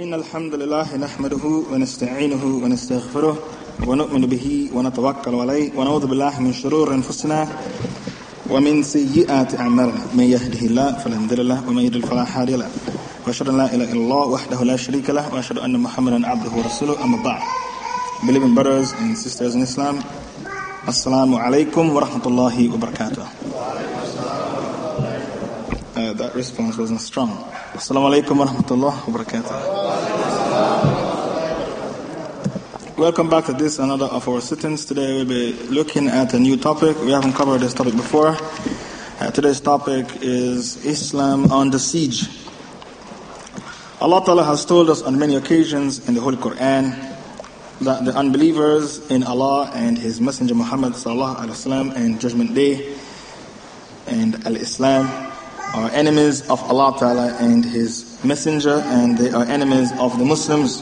إن الحمد لله نحمده ونستعينه ونستغفره ونؤمن به ونتوكل عليه ونعوذ بالله من شرور أنفسنا ومن سيئات أعمالنا. من يهده الله فلا مضل له ومن يضلل فلا هادي له. وأشهد أن لا إله إلا الله وحده لا شريك له وأشهد أن محمدا عبده ورسوله. أما بعد Believing brothers and sisters in Islam Assalamu alaikum wa rahmatullahi wa barakatuh uh, That response wasn't strong. Assalamu alaikum wa rahmatullahi wa barakatuh Welcome back to this another of our sittings. Today we'll be looking at a new topic. We haven't covered this topic before. Uh, today's topic is Islam the siege. Allah Ta'ala has told us on many occasions in the Holy Quran that the unbelievers in Allah and His Messenger Muhammad Sallallahu Alaihi Wasallam and Judgment Day and Al-Islam are enemies of Allah Ta'ala and His Messenger and they are enemies of the Muslims.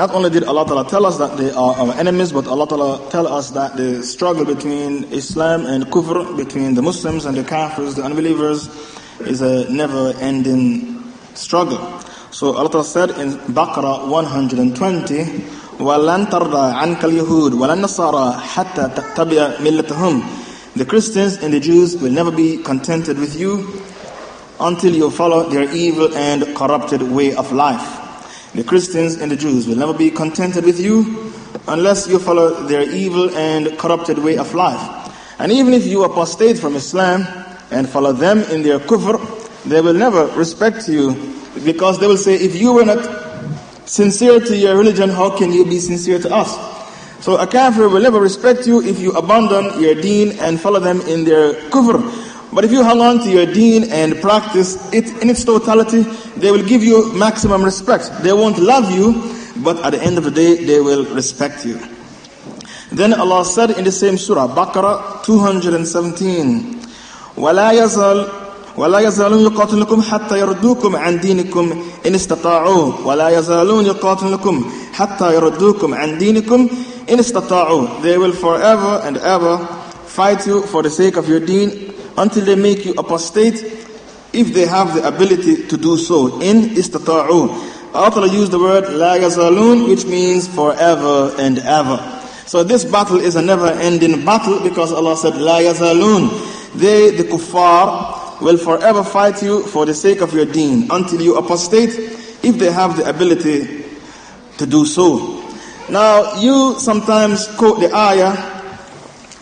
Not only did Allah Ta'ala tell us that they are our enemies, but Allah Ta'ala tell us that the struggle between Islam and Kufr, between the Muslims and the Kafirs, the unbelievers, is a never-ending struggle. So Allah Ta'ala said in Baqarah 120, وَلَن تَرْضَى عَنْكَ الْيَهُودُ وَلَن نَصَارَى حَتَّى تَتَّبِعَ مِلَّتَهُمْ The Christians and the Jews will never be contented with you until you follow their evil and corrupted way of life. The Christians and the Jews will never be contented with you unless you follow their evil and corrupted way of life. And even if you apostate from Islam and follow them in their kufr, they will never respect you because they will say, if you were not sincere to your religion, how can you be sincere to us? So a kafir will never respect you if you abandon your deen and follow them in their kufr. But if you hang on to your deen and practice it in its totality, they will give you maximum respect. They won't love you, but at the end of the day, they will respect you. Then Allah said in the same surah, Baqarah 217, وَلَا يَزَلْ ولا يزالون يقاتلكم حتى يردوكم عن دينكم إن استطاعوا ولا يزالون يقاتلكم حتى يردوكم عن دينكم إن استطاعوا They will forever and ever fight you for the sake of your deen until they make you apostate if they have the ability to do so. In istata'u. Allah used the word la yazalun which means forever and ever. So this battle is a never ending battle because Allah said la yazalun. They, the kuffar, will forever fight you for the sake of your deen until you apostate if they have the ability to do so. Now you sometimes quote the ayah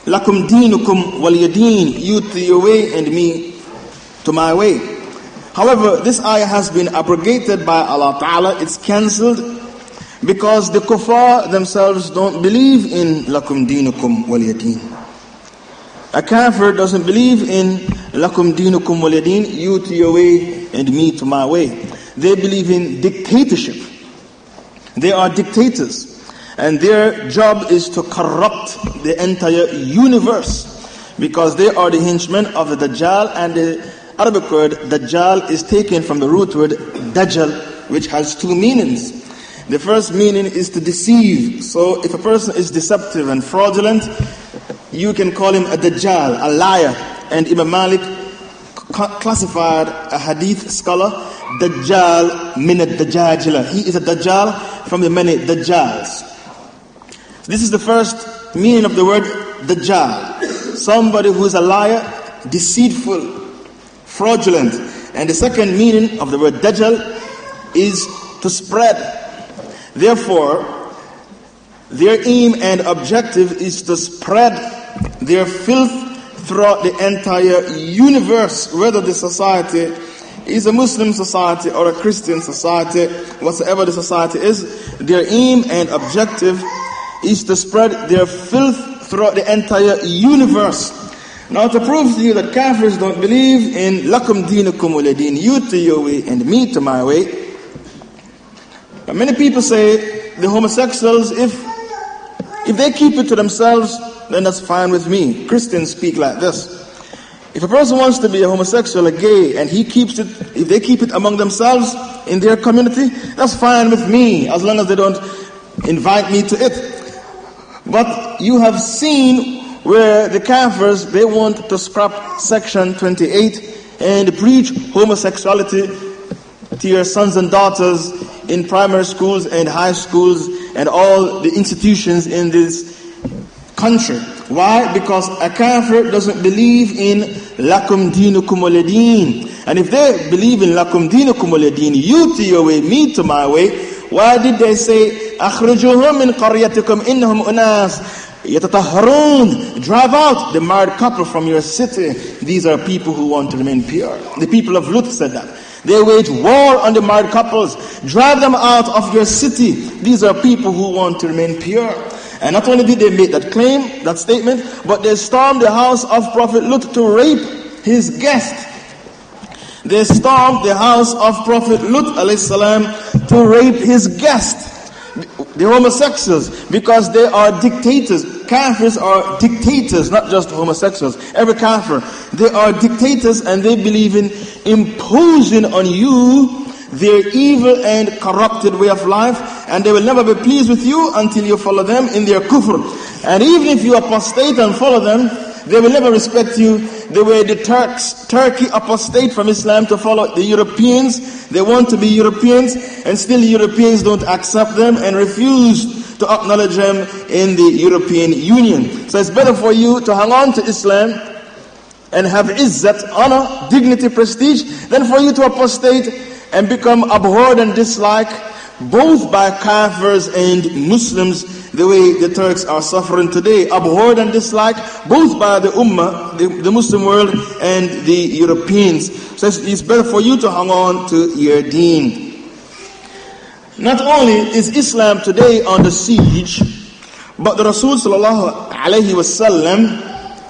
Lakum dinukum waliyadeen, you to your way and me to my way. However, this ayah has been abrogated by Allah Ta'ala, it's cancelled because the kuffar themselves don't believe in lakum dinukum waliyadeen. A kafir doesn't believe in lakum dinukum waliyadeen, you to your way and me to my way. They believe in dictatorship. They are dictators. And their job is to corrupt the entire universe because they are the henchmen of the Dajjal and the Arabic word Dajjal is taken from the root word Dajjal which has two meanings. The first meaning is to deceive. So if a person is deceptive and fraudulent, you can call him a Dajjal, a liar. And Imam Malik classified a hadith scholar Dajjal min ad-Dajjajila. He is a Dajjal from the many Dajjals. This is the first meaning of the word Dajjal. Somebody who is a liar, deceitful, fraudulent. And the second meaning of the word Dajjal is to spread. Therefore, their aim and objective is to spread their filth throughout the entire universe, whether the society is a Muslim society or a Christian society, whatsoever the society is, their aim and objective is to spread their filth throughout the entire universe. Now to prove to you that Kafirs don't believe in lakum dinukum waladin, you to your way and me to my way. But many people say the homosexuals, if if they keep it to themselves, then that's fine with me. Christians speak like this. If a person wants to be a homosexual, a gay, and he keeps it, if they keep it among themselves in their community, that's fine with me, as long as they don't invite me to it. But you have seen where the Kafirs, they want to scrap section 28 and preach homosexuality to your sons and daughters in primary schools and high schools and all the institutions in this country. Why? Because a kafir doesn't believe in lakum dinukum waladin. And if they believe in lakum dinukum waladin, you to your way, me to my way, why did they say, أخرجوهم من قريتكم إنهم أناس يتطهرون Drive out the married couple from your city. These are people who want to remain pure. The people of Lut said that. They wage war on the married couples. Drive them out of your city. These are people who want to remain pure. And not only did they make that claim, that statement, but they stormed the house of Prophet Lut to rape his guest. They stormed the house of Prophet Lut salam, to rape his guest. The homosexuals, because they are dictators. Kafirs are dictators, not just homosexuals. Every kafir. They are dictators and they believe in imposing on you their evil and corrupted way of life, and they will never be pleased with you until you follow them in their kufr. And even if you apostate and follow them, they will never respect you They were the Turks, Turkey apostate from Islam to follow the Europeans. They want to be Europeans, and still Europeans don't accept them and refuse to acknowledge them in the European Union. So it's better for you to hang on to Islam and have izzat, honor, dignity, prestige, than for you to apostate and become abhorred and disliked both by Kafirs and Muslims, the way the Turks are suffering today, abhorred and disliked both by the Ummah, the, the Muslim world, and the Europeans. So it's, better for you to hang on to your deen. Not only is Islam today under siege, but the Rasul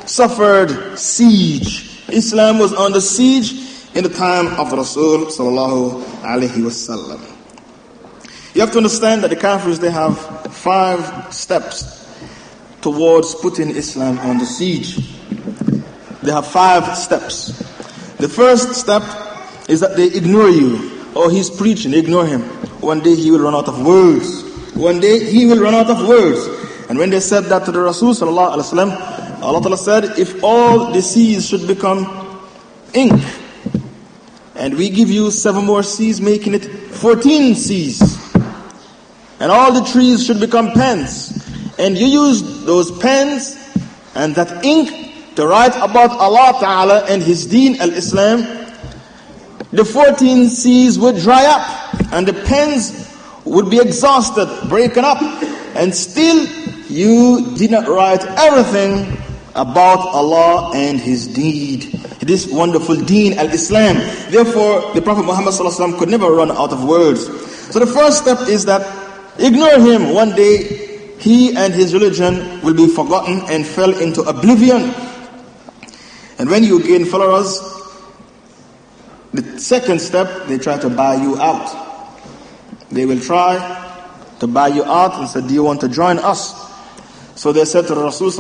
suffered siege. Islam was under siege in the time of Rasul sallallahu alaihi wasallam. You have to understand that the Kafirs they have five steps towards putting Islam on the siege. They have five steps. The first step is that they ignore you. or he's preaching, ignore him. One day he will run out of words. One day he will run out of words. And when they said that to the Rasul wasallam, Allah said, if all the seas should become ink, and we give you seven more seas, making it 14 seas. And all the trees should become pens. And you use those pens and that ink to write about Allah Ta'ala and His deen al-Islam. The 14 seas would dry up and the pens would be exhausted, breaking up. And still you did not write everything about Allah and His deen this wonderful deen, al-Islam. Therefore, the Prophet Muhammad could never run out of words. So the first step is that ignore him. One day, he and his religion will be forgotten and fell into oblivion. And when you gain followers, the second step, they try to buy you out. They will try to buy you out and say, do you want to join us? So they said to the Rasul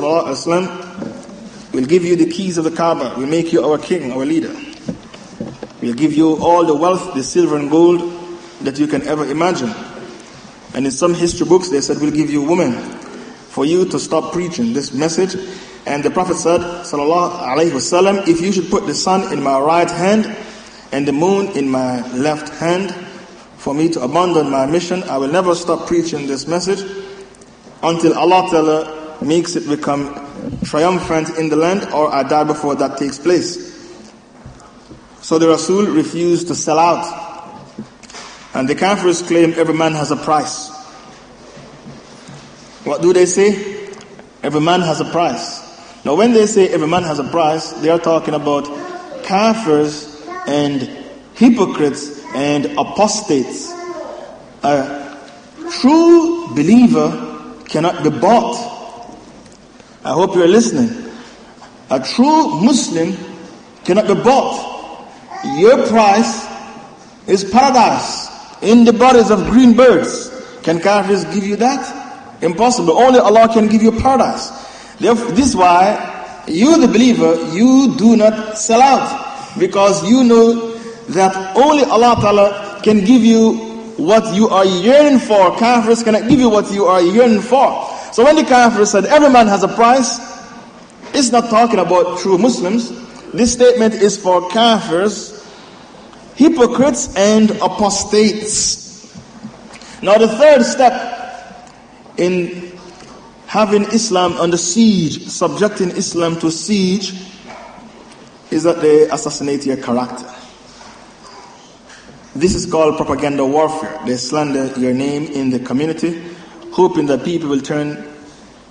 We'll give you the keys of the Kaaba. We'll make you our king, our leader. We'll give you all the wealth, the silver and gold that you can ever imagine. And in some history books, they said, We'll give you women for you to stop preaching this message. And the Prophet said, Sallallahu Alaihi Wasallam, if you should put the sun in my right hand and the moon in my left hand, for me to abandon my mission, I will never stop preaching this message until Allah makes it become triumphant in the land or I die before that takes place. So the Rasul refused to sell out. And the Kafirs claim every man has a price. What do they say? Every man has a price. Now when they say every man has a price, they are talking about Kafirs and hypocrites and apostates. A true believer cannot be bought I hope you're listening. A true Muslim cannot be bought. Your price is paradise in the bodies of green birds. Can kafirs give you that? Impossible. Only Allah can give you paradise. Therefore, this is why you, the believer, you do not sell out because you know that only Allah Ta'ala can give you what you are yearning for. Kafirs cannot give you what you are yearning for. So when the Kafir said every man has a price, it's not talking about true Muslims. This statement is for Kafirs, hypocrites and apostates. Now, the third step in having Islam under siege, subjecting Islam to siege, is that they assassinate your character. This is called propaganda warfare. They slander your name in the community, hoping that people will turn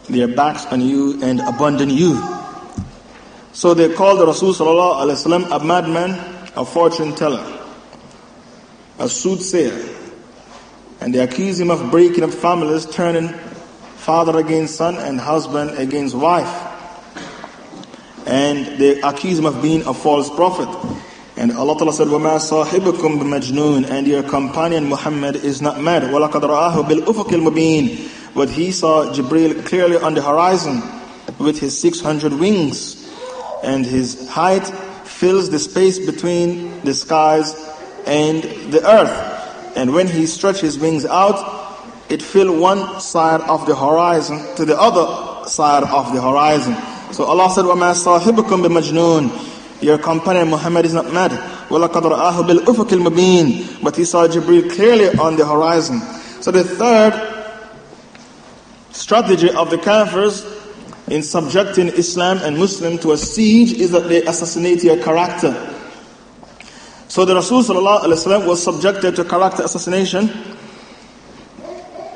their backs on you and abandon you. So they called the Rasul a madman, a fortune teller, a soothsayer, and they accuse him of breaking up families, turning father against son and husband against wife. And they accuse him of being a false prophet. And Allah Ta'ala said, وَمَا صَاحِبُكُمْ بِمَجْنُونَ And your companion Muhammad is not mad. وَلَقَدْ رَآهُ بِالْأُفُقِ الْمُبِينَ But he saw Jibril clearly on the horizon with his 600 wings. And his height fills the space between the skies and the earth. And when he stretched his wings out, it filled one side of the horizon to the other side of the horizon. So Allah said, وَمَا صَاحِبُكُمْ بِمَجْنُونَ Your companion Muhammad is not mad. وَلَقَدْ رَآهُ بِالْأُفُقِ الْمُبِينَ But he saw Jibril clearly on the horizon. So the third strategy of the Kafirs in subjecting Islam and Muslim to a siege is that they assassinate your character. So the Rasul was subjected to character assassination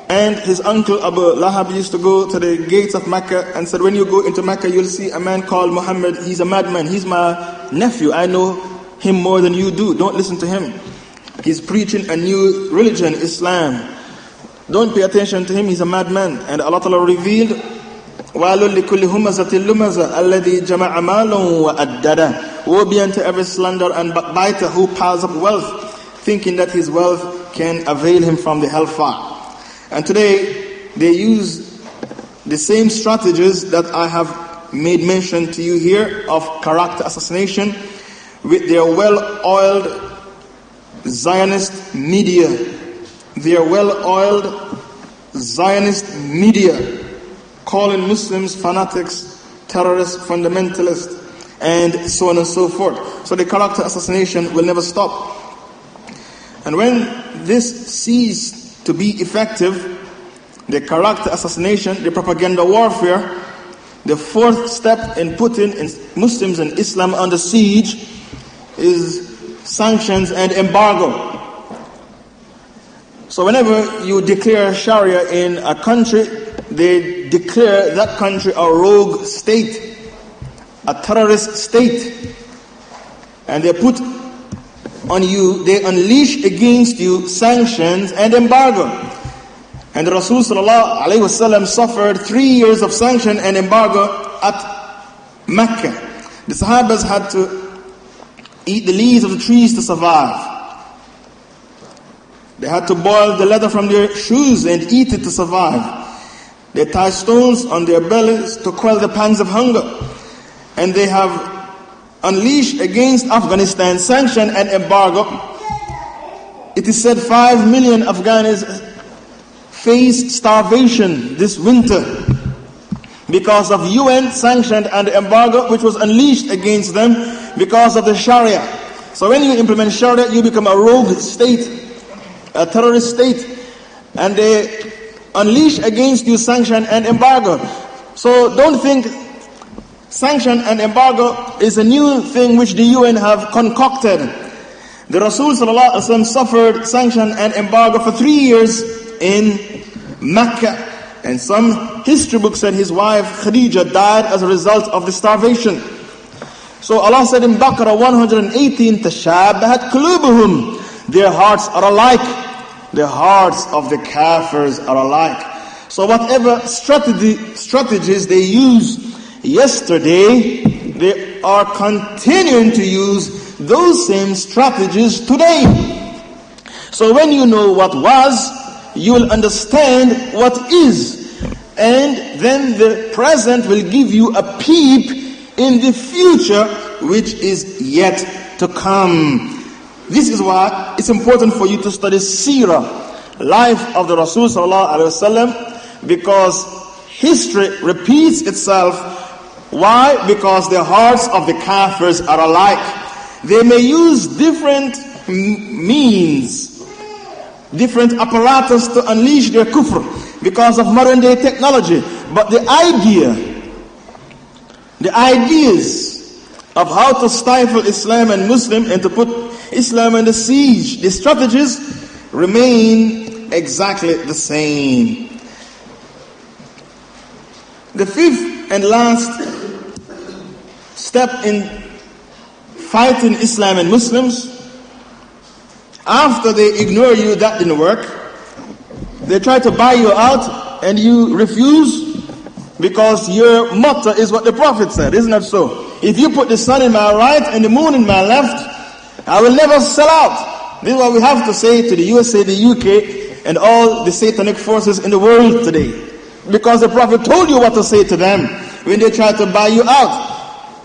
and his uncle Abu Lahab used to go to the gates of Mecca and said, When you go into Mecca, you'll see a man called Muhammad. He's a madman. He's my nephew. I know him more than you do. Don't listen to him. He's preaching a new religion, Islam. Don't pay attention to him. He's a madman. And Allah Ta'ala revealed, وَالُ لِكُلِّ هُمَزَةٍ لُمَزَةٍ الَّذِي جَمَعَ مَالًا وَأَدَّدَ Woe be unto every slander and backbiter who piles up wealth, thinking that his wealth can avail him from the hellfire. And today, they use the same strategies that I have made mention to you here of character assassination with their well-oiled Zionist media. Their well-oiled Zionist media calling Muslims fanatics, terrorists, fundamentalists, and so on and so forth. So the character assassination will never stop. And when this ceased to be effective, the character assassination, the propaganda warfare, the fourth step in putting Muslims and Islam under siege is sanctions and embargo. So whenever you declare Sharia in a country, they declare that country a rogue state, a terrorist state. And they put on you, they unleash against you sanctions and embargo. And Rasulullah suffered three years of sanction and embargo at Mecca. The Sahabas had to eat the leaves of the trees to survive. They had to boil the leather from their shoes and eat it to survive. They tied stones on their bellies to quell the pangs of hunger. And they have unleashed against Afghanistan sanction and embargo. It is said 5 million Afghans faced starvation this winter because of UN sanctioned and embargo which was unleashed against them because of the Sharia. So when you implement Sharia, you become a rogue state, a terrorist state, and they unleash against you sanction and embargo. So don't think Sanction and embargo is a new thing which the UN have concocted. The Rasul suffered sanction and embargo for three years in Mecca. And some history books said his wife Khadija died as a result of the starvation. So Allah said in Baqarah 118, Tashabahat kulubuhum. Their hearts are alike. The hearts of the kafirs are alike. So whatever strategy, strategies they use yesterday, they are continuing to use those same strategies today. So when you know what was, you will understand what is. And then the present will give you a peep in the future which is yet to come. This is why it's important for you to study Sirah, life of the Rasul because history repeats itself why? Because the hearts of the kafirs are alike. They may use different means different apparatus to unleash their kufr because of modern day technology. But the idea, the ideas of how to stifle Islam and Muslim and to put Islam under siege, the strategies remain exactly the same. The fifth and last step in fighting Islam and Muslims, after they ignore you, that didn't work. They try to buy you out and you refuse because your motto is what the Prophet said, isn't that so? If you put the sun in my right and the moon in my left, I will never sell out. This is what we have to say to the USA, the UK, and all the satanic forces in the world today. Because the Prophet told you what to say to them when they try to buy you out.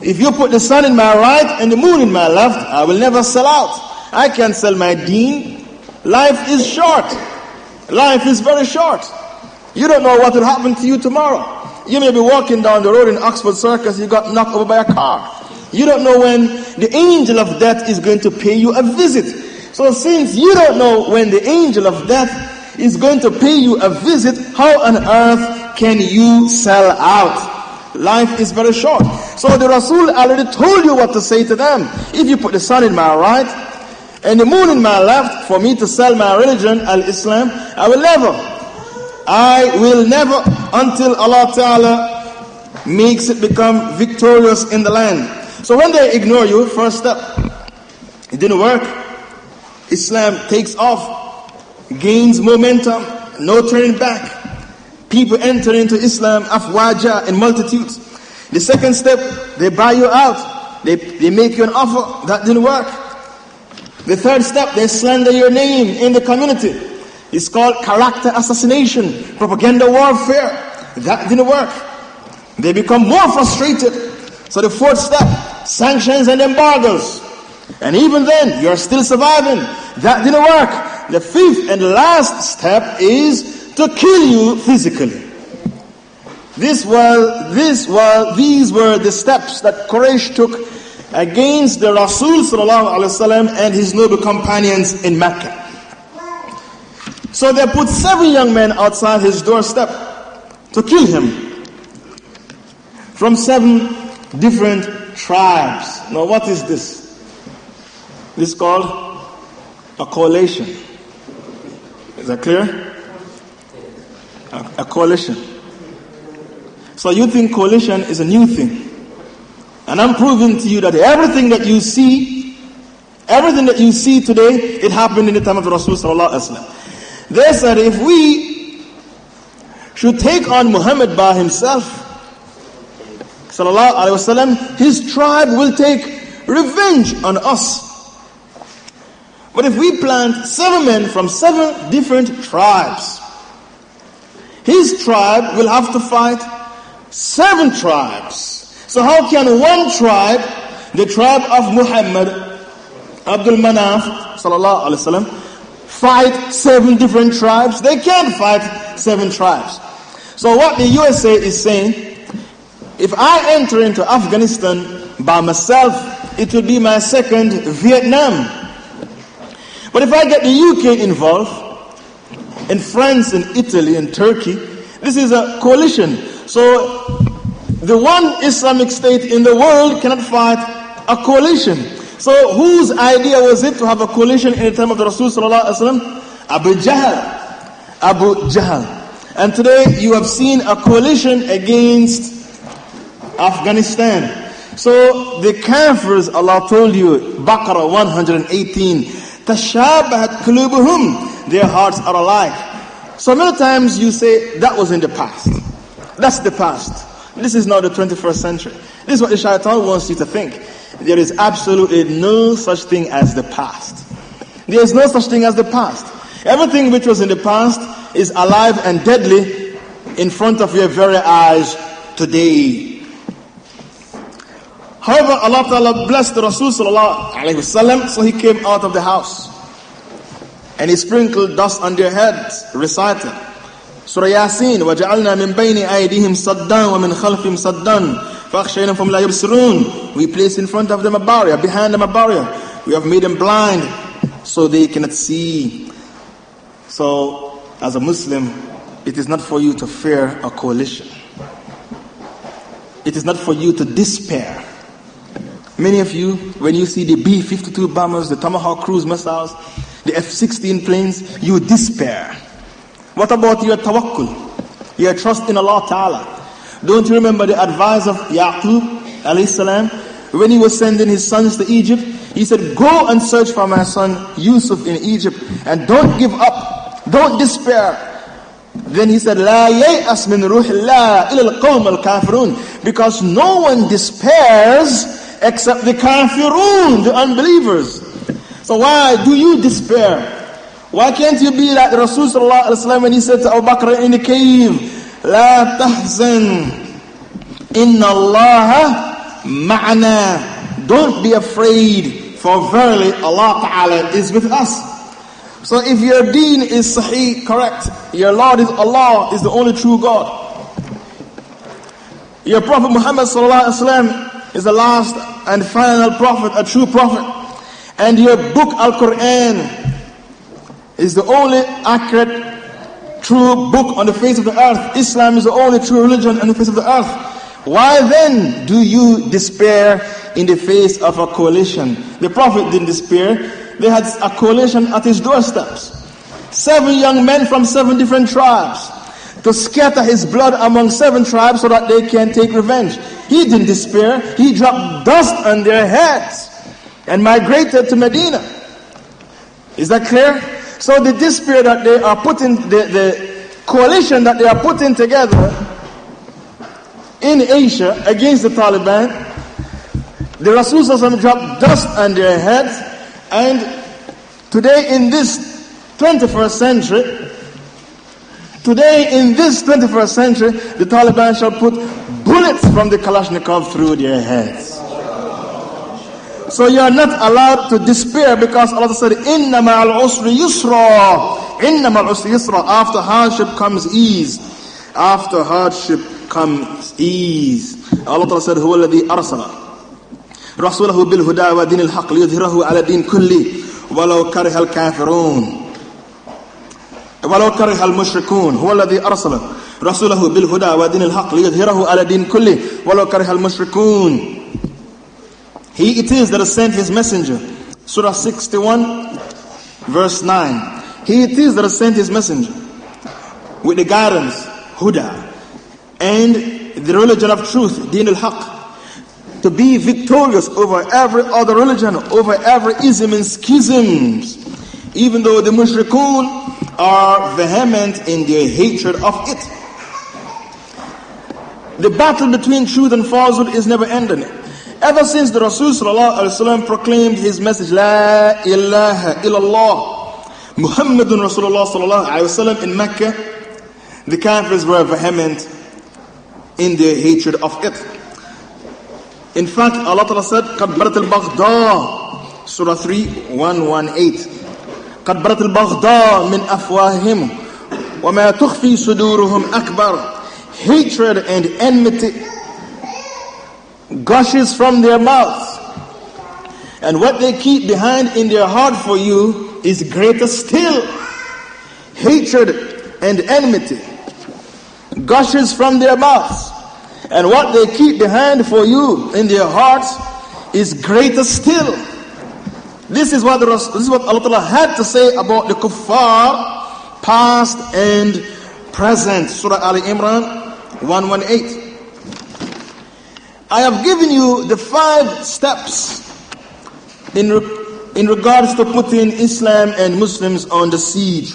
If you put the sun in my right and the moon in my left, I will never sell out. I can't sell my deen. Life is short. Life is very short. You don't know what will happen to you tomorrow. You may be walking down the road in Oxford Circus, you got knocked over by a car. You don't know when the angel of death is going to pay you a visit. So since you don't know when the angel of death is going to pay you a visit, how on earth can you sell out? Life is very short. So the Rasul already told you what to say to them. If you put the sun in my right and the moon in my left for me to sell my religion, al-Islam, I will never. I will never until Allah Ta'ala makes it become victorious in the land. So when they ignore you, first step, it didn't work. Islam takes off gains momentum, no turning back. People enter into Islam afwaja in multitudes. The second step, they buy you out. They, they make you an offer. That didn't work. The third step, they slander your name in the community. It's called character assassination, propaganda warfare. That didn't work. They become more frustrated. So the fourth step, sanctions and embargoes. And even then, you're still surviving. That didn't work. The fifth and last step is to kill you physically. This was, this was, these were the steps that Quraysh took against the Rasul and his noble companions in Mecca. So they put seven young men outside his doorstep to kill him from seven different tribes. Now, what is this? This is called a coalition. Is that clear? A, a coalition. So you think coalition is a new thing. And I'm proving to you that everything that you see, everything that you see today, it happened in the time of the Rasul They said if we should take on Muhammad by himself, wasallam, his tribe will take revenge on us. But if we plant seven men from seven different tribes, his tribe will have to fight seven tribes. So how can one tribe, the tribe of Muhammad, Abdul Manaf, sallallahu alaihi wasallam, fight seven different tribes? They can't fight seven tribes. So what the USA is saying, if I enter into Afghanistan by myself, it will be my second Vietnam. But if I get the UK involved, and France and Italy and Turkey, this is a coalition. So the one Islamic state in the world cannot fight a coalition. So whose idea was it to have a coalition in the time of the Rasul Abu Jahl. Abu Jahl. And today you have seen a coalition against Afghanistan. So the Kafirs, Allah told you, Baqarah 118, tashabahat qulubuhum. Their hearts are alive. So many times you say, that was in the past. That's the past. This is not the 21st century. This is what the shaitan wants you to think. There is absolutely no such thing as the past. There is no such thing as the past. Everything which was in the past is alive and deadly in front of your very eyes today. However, Allah Ta'ala blessed the Rasul Sallallahu so he came out of the house. And he sprinkled dust on their heads, recited. Surah Yasin, وَجَعَلْنَا مِن بَيْنِ أَيْدِهِمْ صَدًّا وَمِنْ خَلْفِهِمْ صَدًّا فَأَخْشَيْنَهُمْ لَا يُبْصِرُونَ We placed in front of them a barrier, behind them a barrier. We have made them blind so they cannot see. So, as a Muslim, it is not for you to fear a coalition. It is not for you to despair. Many of you, when you see the B 52 bombers, the Tomahawk cruise missiles, the F 16 planes, you despair. What about your tawakkul? Your trust in Allah Ta'ala. Don't you remember the advice of Yaqub alayhi salam? When he was sending his sons to Egypt, he said, Go and search for my son Yusuf in Egypt and don't give up. Don't despair. Then he said, La yay'as min ruhillah ila al-qawm al-kafirun. Because no one despairs except the kafirun, the unbelievers. So why do you despair? Why can't you be like the Rasul when he said to Abu Bakr in the cave, لا تحزن إن الله معنا Don't be afraid, for verily Allah Ta'ala is with us. So if your deen is sahih, correct, your Lord is Allah, is the only true God. Your Prophet Muhammad Sallallahu Alaihi Wasallam is the last and final prophet, a true prophet. And your book, Al-Quran, is the only accurate, true book on the face of the earth. Islam is the only true religion on the face of the earth. Why then do you despair in the face of a coalition? The prophet didn't despair. They had a coalition at his doorsteps. Seven young men from seven different tribes to scatter his blood among seven tribes so that they can take revenge. He didn't despair. He dropped dust on their heads and migrated to Medina. Is that clear? So the despair that they are putting, the, the coalition that they are putting together in Asia against the Taliban, the Rasul dropped dust on their heads and today in this 21st century, Today, in this 21st century, the Taliban shall put bullets from the Kalashnikov through their heads. So you are not allowed to despair because Allah said, Inna ma'al usri yusra. Inna ma'al usri yusra. After hardship comes ease. After hardship comes ease. Allah said, Huwa alladhi arsala. رسوله بالهدى ودين الحق ليظهره على دين كله ولو كره الكافرون ولو كره المشركون هو الذي أرسل رسوله بالهدى ودين الحق ليظهره على دين كله ولو كره المشركون He it is that has sent his messenger Surah 61 verse 9 He it is that has sent his messenger with the guidance Huda and the religion of truth Deen al-Haq to be victorious over every other religion, over every ism and schisms, even though the mushrikun are vehement in their hatred of it. The battle between truth and falsehood is never ending. Ever since the Rasul proclaimed his message, La ilaha illallah, Muhammadun Rasulullah in Mecca, the Kafirs were vehement in their hatred of it. In fact, Allah said, قَدْ بَرَتِ الْبَغْضَى Surah 3, 118. قد برت البغضاء من أفواههم وما تخفي صدورهم أكبر hatred and enmity gushes from their mouths and what they keep behind in their heart for you is greater still hatred and enmity gushes from their mouths and what they keep behind for you in their hearts is greater still this is what the, this is what Allah had to say about the kuffar, past and present. Surah Ali Imran 118. I have given you the five steps in, in regards to putting Islam and Muslims the siege.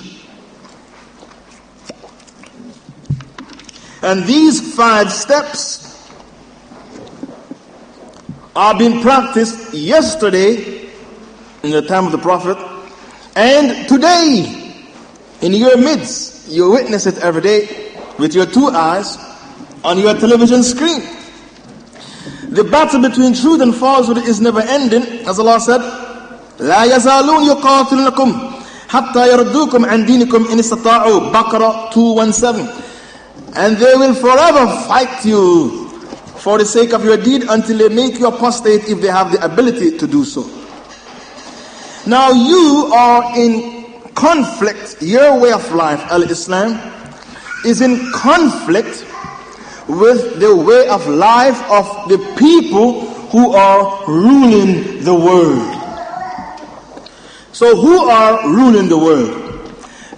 And these five steps are being practiced yesterday in the time of the Prophet. And today, in your midst, you witness it every day with your two eyes on your television screen. The battle between truth and falsehood is never ending, as Allah said, لا يزالون يقاتلونكم حتى يردوكم عن دينكم إن استطاعوا بقرة 217 and they will forever fight you for the sake of your deen until they make you apostate if they have the ability to do so. Now you are in conflict, your way of life, Al Islam, is in conflict with the way of life of the people who are ruling the world. So, who are ruling the world?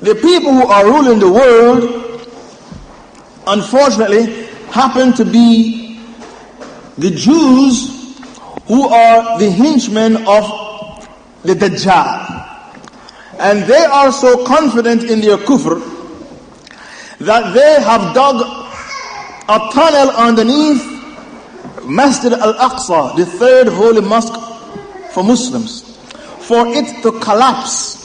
The people who are ruling the world, unfortunately, happen to be the Jews who are the henchmen of the Dajjal. And they are so confident in their kufr that they have dug a tunnel underneath Masjid al-Aqsa, the third holy mosque for Muslims, for it to collapse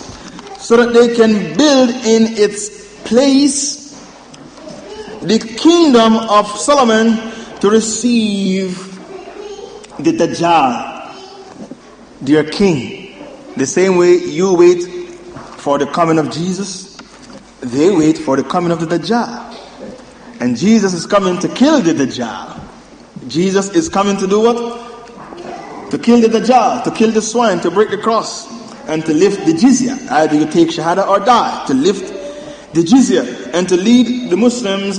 so that they can build in its place the kingdom of Solomon to receive the Dajjal, their king. The same way you wait for the coming of Jesus, they wait for the coming of the Dajjal. And Jesus is coming to kill the Dajjal. Jesus is coming to do what? To kill the Dajjal, to kill the swine, to break the cross, and to lift the jizya. Either you take shahada or die. To lift the jizya and to lead the Muslims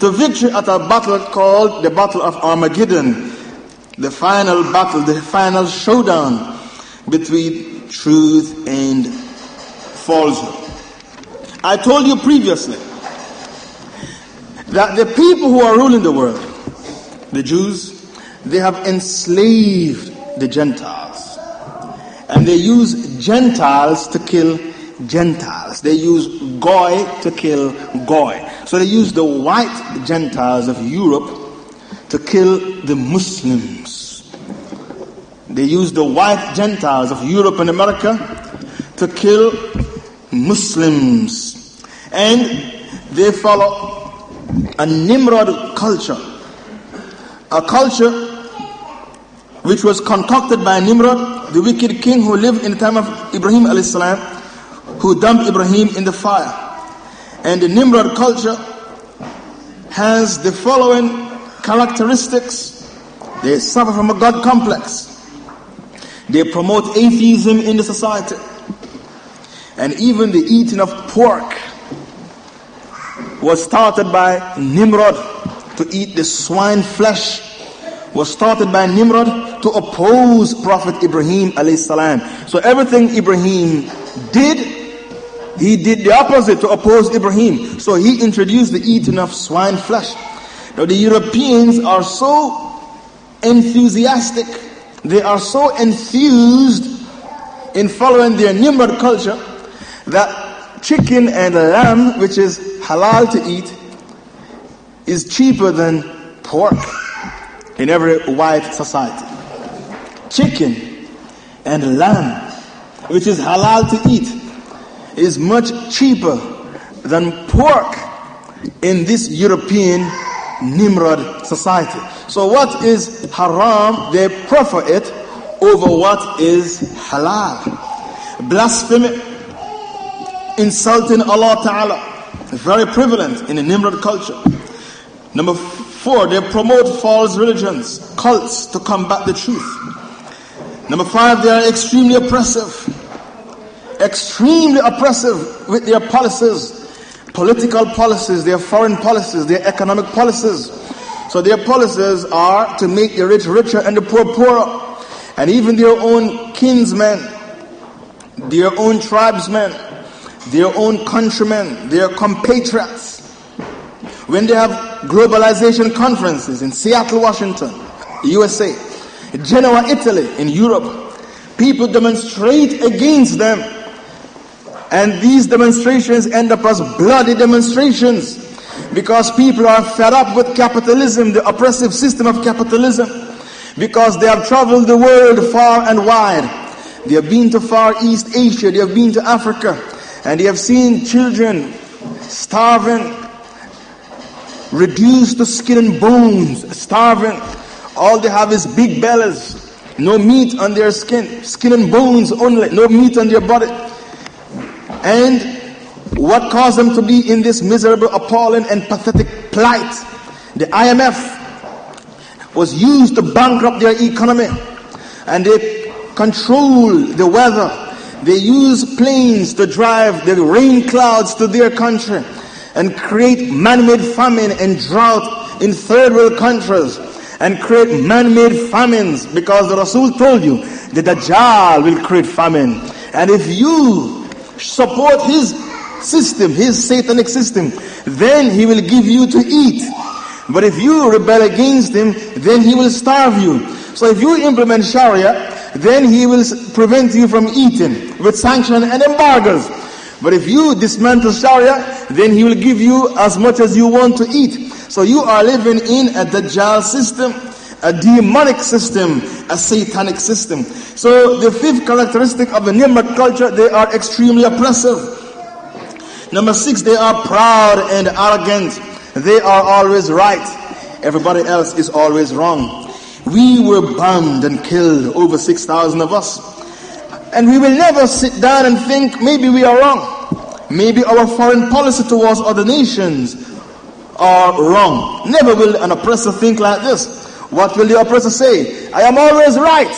to victory at a battle called the Battle of Armageddon. The final battle, the final showdown between truth and falsehood. I told you previously that the people who are ruling the world, the Jews, they have enslaved the Gentiles. And they use Gentiles to kill Gentiles. They use Goy to kill Goy. So they use the white Gentiles of Europe to kill the Muslims. They use the white Gentiles of Europe and America to kill Muslims. And they follow a Nimrod culture. A culture which was concocted by Nimrod, the wicked king who lived in the time of Ibrahim salam, who dumped Ibrahim in the fire. And the Nimrod culture has the following characteristics. They suffer from a God complex. They promote atheism in the society and even the eating of pork was started by Nimrod to eat the swine flesh was started by Nimrod to oppose Prophet Ibrahim. So everything Ibrahim did, he did the opposite to oppose Ibrahim. So he introduced the eating of swine flesh. Now the Europeans are so enthusiastic, they are so enthused in following their Nimrod culture that chicken and lamb, which is halal to eat, is cheaper than pork in every white society. Chicken and lamb, which is halal to eat, is much cheaper than pork in this European Nimrod society. So what is haram, they prefer it over what is halal. Blasphemy insulting Allah Ta'ala. Very prevalent in the Nimrod culture. Number four, they promote false religions, cults to combat the truth. Number five, they are extremely oppressive. Extremely oppressive with their policies, political policies, their foreign policies, their economic policies. So their policies are to make the rich richer and the poor poorer. And even their own kinsmen, their own tribesmen, their own countrymen, their compatriots. When they have globalization conferences in Seattle, Washington, USA, Genoa, Italy, in Europe, people demonstrate against them. And these demonstrations end up as bloody demonstrations because people are fed up with capitalism, the oppressive system of capitalism, because they have traveled the world far and wide. They have been to Far East Asia, they have been to Africa, and they have seen children starving, reduced to skin and bones, starving. All they have is big bellies, no meat on their skin, skin and bones only, no meat on their body. And what caused them to be in this miserable, appalling, and pathetic plight? The IMF was used to bankrupt their economy and they control the weather They use planes to drive the rain clouds to their country and create man-made famine and drought in third world countries and create man-made famines because the Rasul told you the Dajjal will create famine. And if you support his system, his satanic system, then he will give you to eat. But if you rebel against him, then he will starve you. So if you implement Sharia, then he will prevent you from eating with sanction and embargoes. But if you dismantle Sharia, then he will give you as much as you want to eat. So you are living in a Dajjal system, a demonic system, a satanic system. So the fifth characteristic of the Nimrod culture, they are extremely oppressive. Number six, they are proud and arrogant. They are always right. Everybody else is always wrong. We were bombed and killed, over 6,000 of us. And we will never sit down and think maybe we are wrong. Maybe our foreign policy towards other nations are wrong. Never will an oppressor think like this. What will the oppressor say? I am always right.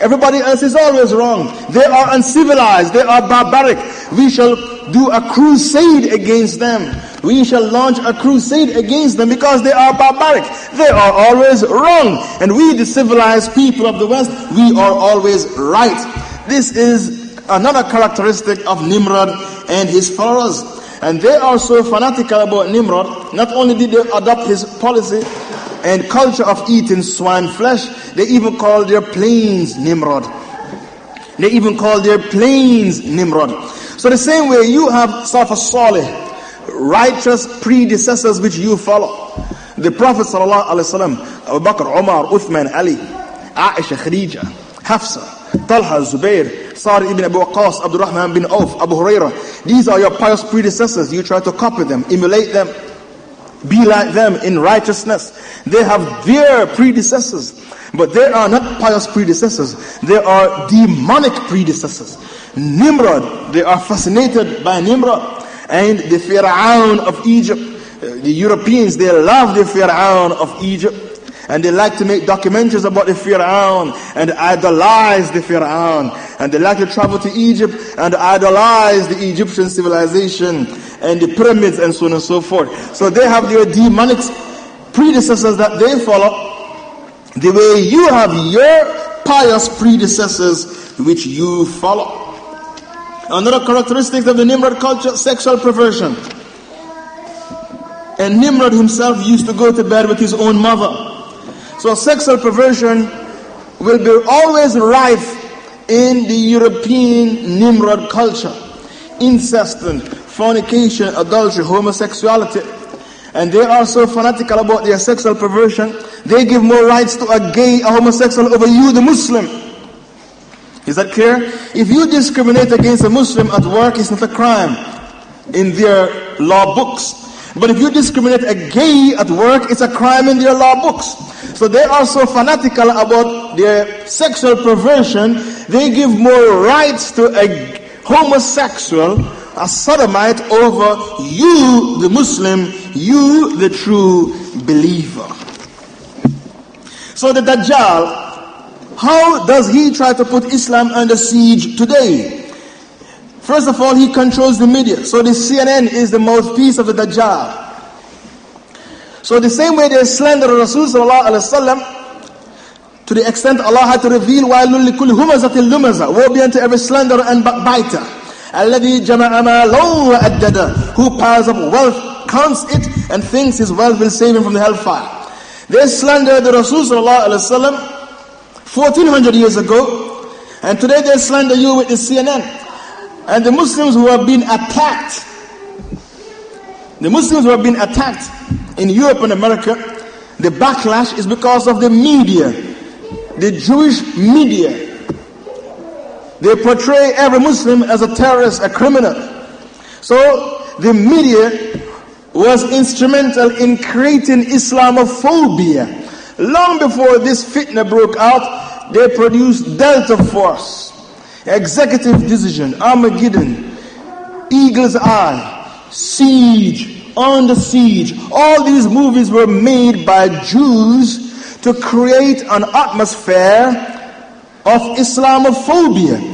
Everybody else is always wrong. They are uncivilized. They are barbaric. We shall do a crusade against them. We shall launch a crusade against them because they are barbaric. They are always wrong. And we, the civilized people of the West, we are always right. This is another characteristic of Nimrod and his followers. And they are so fanatical about Nimrod. Not only did they adopt his policy and culture of eating swine flesh, they even call their planes Nimrod. They even call their planes Nimrod. So the same way you have Salaf Salih, righteous predecessors which you follow. The Prophet sallallahu alaihi wasallam, Abu Bakr, Umar, Uthman, Ali, Aisha, Khadija, Hafsa, Talha, Zubair, Sa'd ibn Abu Waqqas, Abdul Rahman bin Auf, Abu Hurairah. These are your pious predecessors. You try to copy them, emulate them, be like them in righteousness. They have their predecessors, but they are not pious predecessors. They are demonic predecessors. Nimrod, they are fascinated by Nimrod and the Pharaoh of Egypt. Uh, the Europeans, they love the Pharaoh of Egypt. And they like to make documentaries about the Pharaoh and idolize the Pharaoh. And they like to travel to Egypt and idolize the Egyptian civilization and the pyramids and so on and so forth. So they have their demonic predecessors that they follow. The way you have your pious predecessors which you follow. Another characteristic of the Nimrod culture, sexual perversion. And Nimrod himself used to go to bed with his own mother. So sexual perversion will be always rife in the European Nimrod culture. Incest and fornication, adultery, homosexuality. And they are so fanatical about their sexual perversion, they give more rights to a gay, a homosexual over you, the Muslim. Is that clear? If you discriminate against a Muslim at work, it's not a crime in their law books. But if you discriminate a gay at work, it's a crime in their law books. So they are so fanatical about their sexual perversion, they give more rights to a homosexual, a sodomite, over you, the Muslim, you, the true believer. So the Dajjal how does he try to put Islam under siege today? First of all, he controls the media. So the CNN is the mouthpiece of the Dajjal. So the same way they slander Rasulullah to the extent Allah had to reveal وَيْلٌ لِكُلِّ هُمَزَةٍ لُمَزَةٍ Woe be unto every slanderer and backbiter. الَّذِي جَمَعَ مَالًا وَأَدَّدَ Who piles up wealth, counts it, and thinks his wealth will save him from the hellfire. They slander the Rasulullah 1400 years ago, and today they slander you with the CNN. And the Muslims who have been attacked, the Muslims who have been attacked in Europe and America, the backlash is because of the media, the Jewish media. they portray every Muslim as a terrorist, a criminal. So the media was instrumental in creating Islamophobia. Long before this fitna broke out, they produced Delta Force, Executive Decision, Armageddon, Eagle's Eye, Siege, On the Siege. All these movies were made by Jews to create an atmosphere of Islamophobia.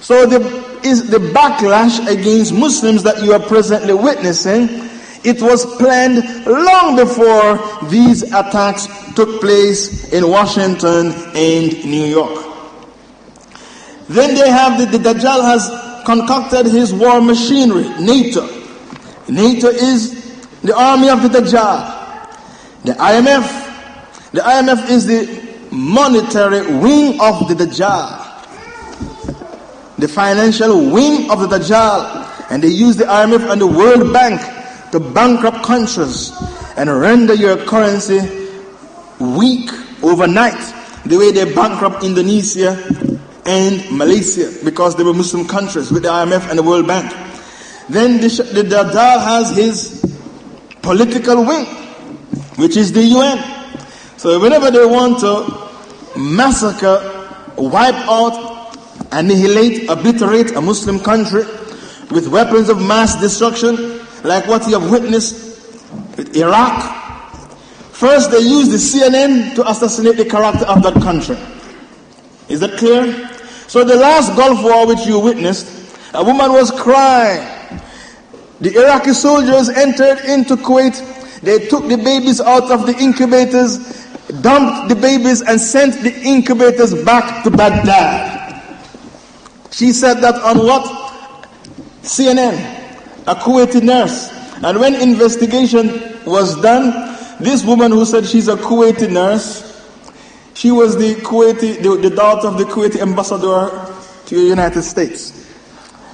So the is the backlash against Muslims that you are presently witnessing. It was planned long before these attacks took place in Washington and New York. Then they have the, the Dajjal has concocted his war machinery, NATO. NATO is the army of the Dajjal. The IMF, the IMF is the monetary wing of the Dajjal. The financial wing of the Dajjal. And they use the IMF and the World Bank to bankrupt countries and render your currency weak overnight. The way they bankrupt Indonesia and Malaysia because they were Muslim countries with the IMF and the World Bank. Then the, the Dajjal has his political wing which is the UN. So whenever they want to massacre, wipe out, annihilate, obliterate a Muslim country with weapons of mass destruction, like what you have witnessed with Iraq, first they use the CNN to assassinate the character of that country. Is that clear? So the last Gulf War which you witnessed, a woman was crying. The Iraqi soldiers entered into Kuwait they took the babies out of the incubators, dumped the babies, and sent the incubators back to Baghdad. She said that on what? CNN, a Kuwaiti nurse. And when investigation was done, this woman who said she's a Kuwaiti nurse, she was the Kuwaiti, the, the daughter of the Kuwaiti ambassador to the United States.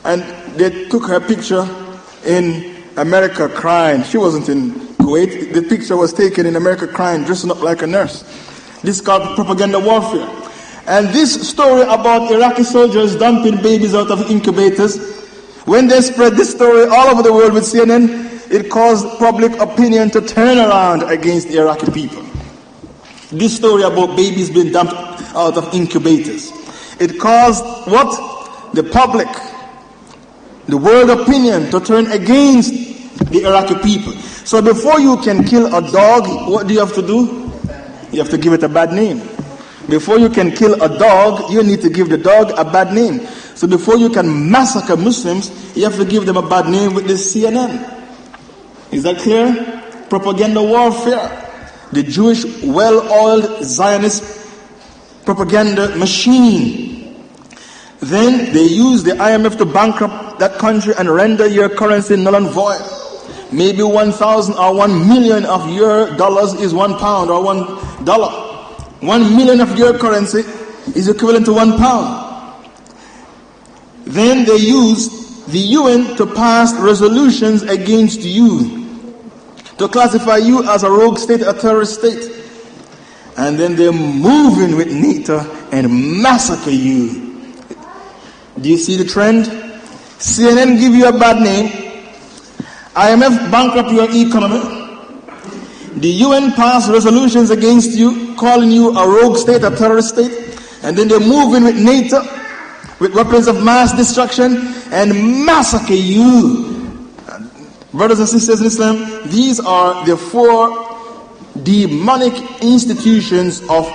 And they took her picture in America crying. She wasn't in Kuwait, the picture was taken in America crying, dressing up like a nurse. This is called propaganda warfare. And this story about Iraqi soldiers dumping babies out of incubators, when they spread this story all over the world with CNN, it caused public opinion to turn around against the Iraqi people. This story about babies being dumped out of incubators. It caused what? The public, the world opinion to turn against the Iraqi people. So before you can kill a dog, what do you have to do? You have to give it a bad name. Before you can kill a dog, you need to give the dog a bad name. So before you can massacre Muslims, you have to give them a bad name with the CNN. Is that clear? Propaganda warfare. The Jewish well-oiled Zionist propaganda machine. Then they use the IMF to bankrupt that country and render your currency null and void. Maybe 1,000 or 1 million of your dollars is 1 pound or 1 dollar. 1 million of your currency is equivalent to 1 pound. Then they use the UN to pass resolutions against you, to classify you as a rogue state, a terrorist state. And then they're moving with NATO and massacre you. Do you see the trend? CNN give you a bad name, IMF bankrupt your economy. The UN passed resolutions against you, calling you a rogue state, a terrorist state. And then they move in with NATO, with weapons of mass destruction, and massacre you. Brothers and sisters in Islam, these are the four demonic institutions of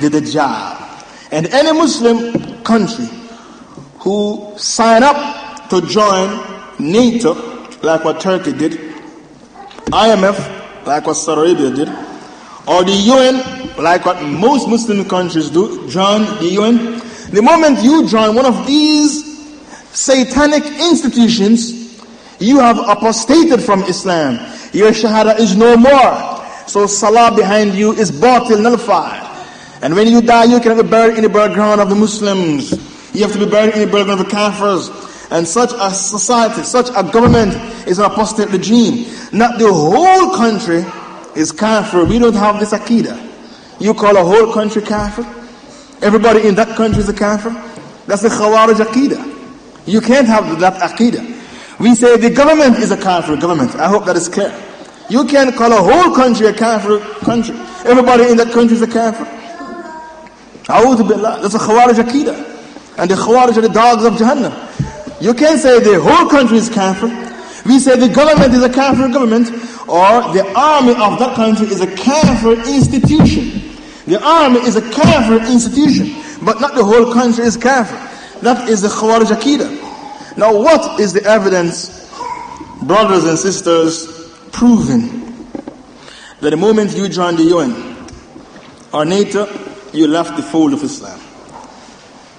the Dajjal. And any Muslim country who sign up to join NATO like what Turkey did, IMF, like what Saudi Arabia did, or the UN, like what most Muslim countries do, join the UN. The moment you join one of these satanic institutions, you have apostated from Islam. Your shahada is no more. So salah behind you is batil, nullified. And when you die, you cannot be buried in the burial ground of the Muslims. You have to be buried in the burial ground of the Kafirs. And such a society, such a government is an apostate regime. Not the whole country is kafir. We don't have this akida. You call a whole country kafir? Everybody in that country is a kafir? That's the Khawarij akida. You can't have that akida. We say the government is a kafir government. I hope that is clear. You can't call a whole country a kafir country. Everybody in that country is a kafir. A'udhu billah. That's a Khawarij akida. And the Khawarij are the dogs of Jahannam. You can't say the whole country is kafir. We say the government is a kafir government, or the army of that country is a kafir institution. The army is a kafir institution, but not the whole country is kafir. That is the Khawarij Aqidah. Now, what is the evidence, brothers and sisters, proving that the moment you joined the UN or NATO, you left the fold of Islam?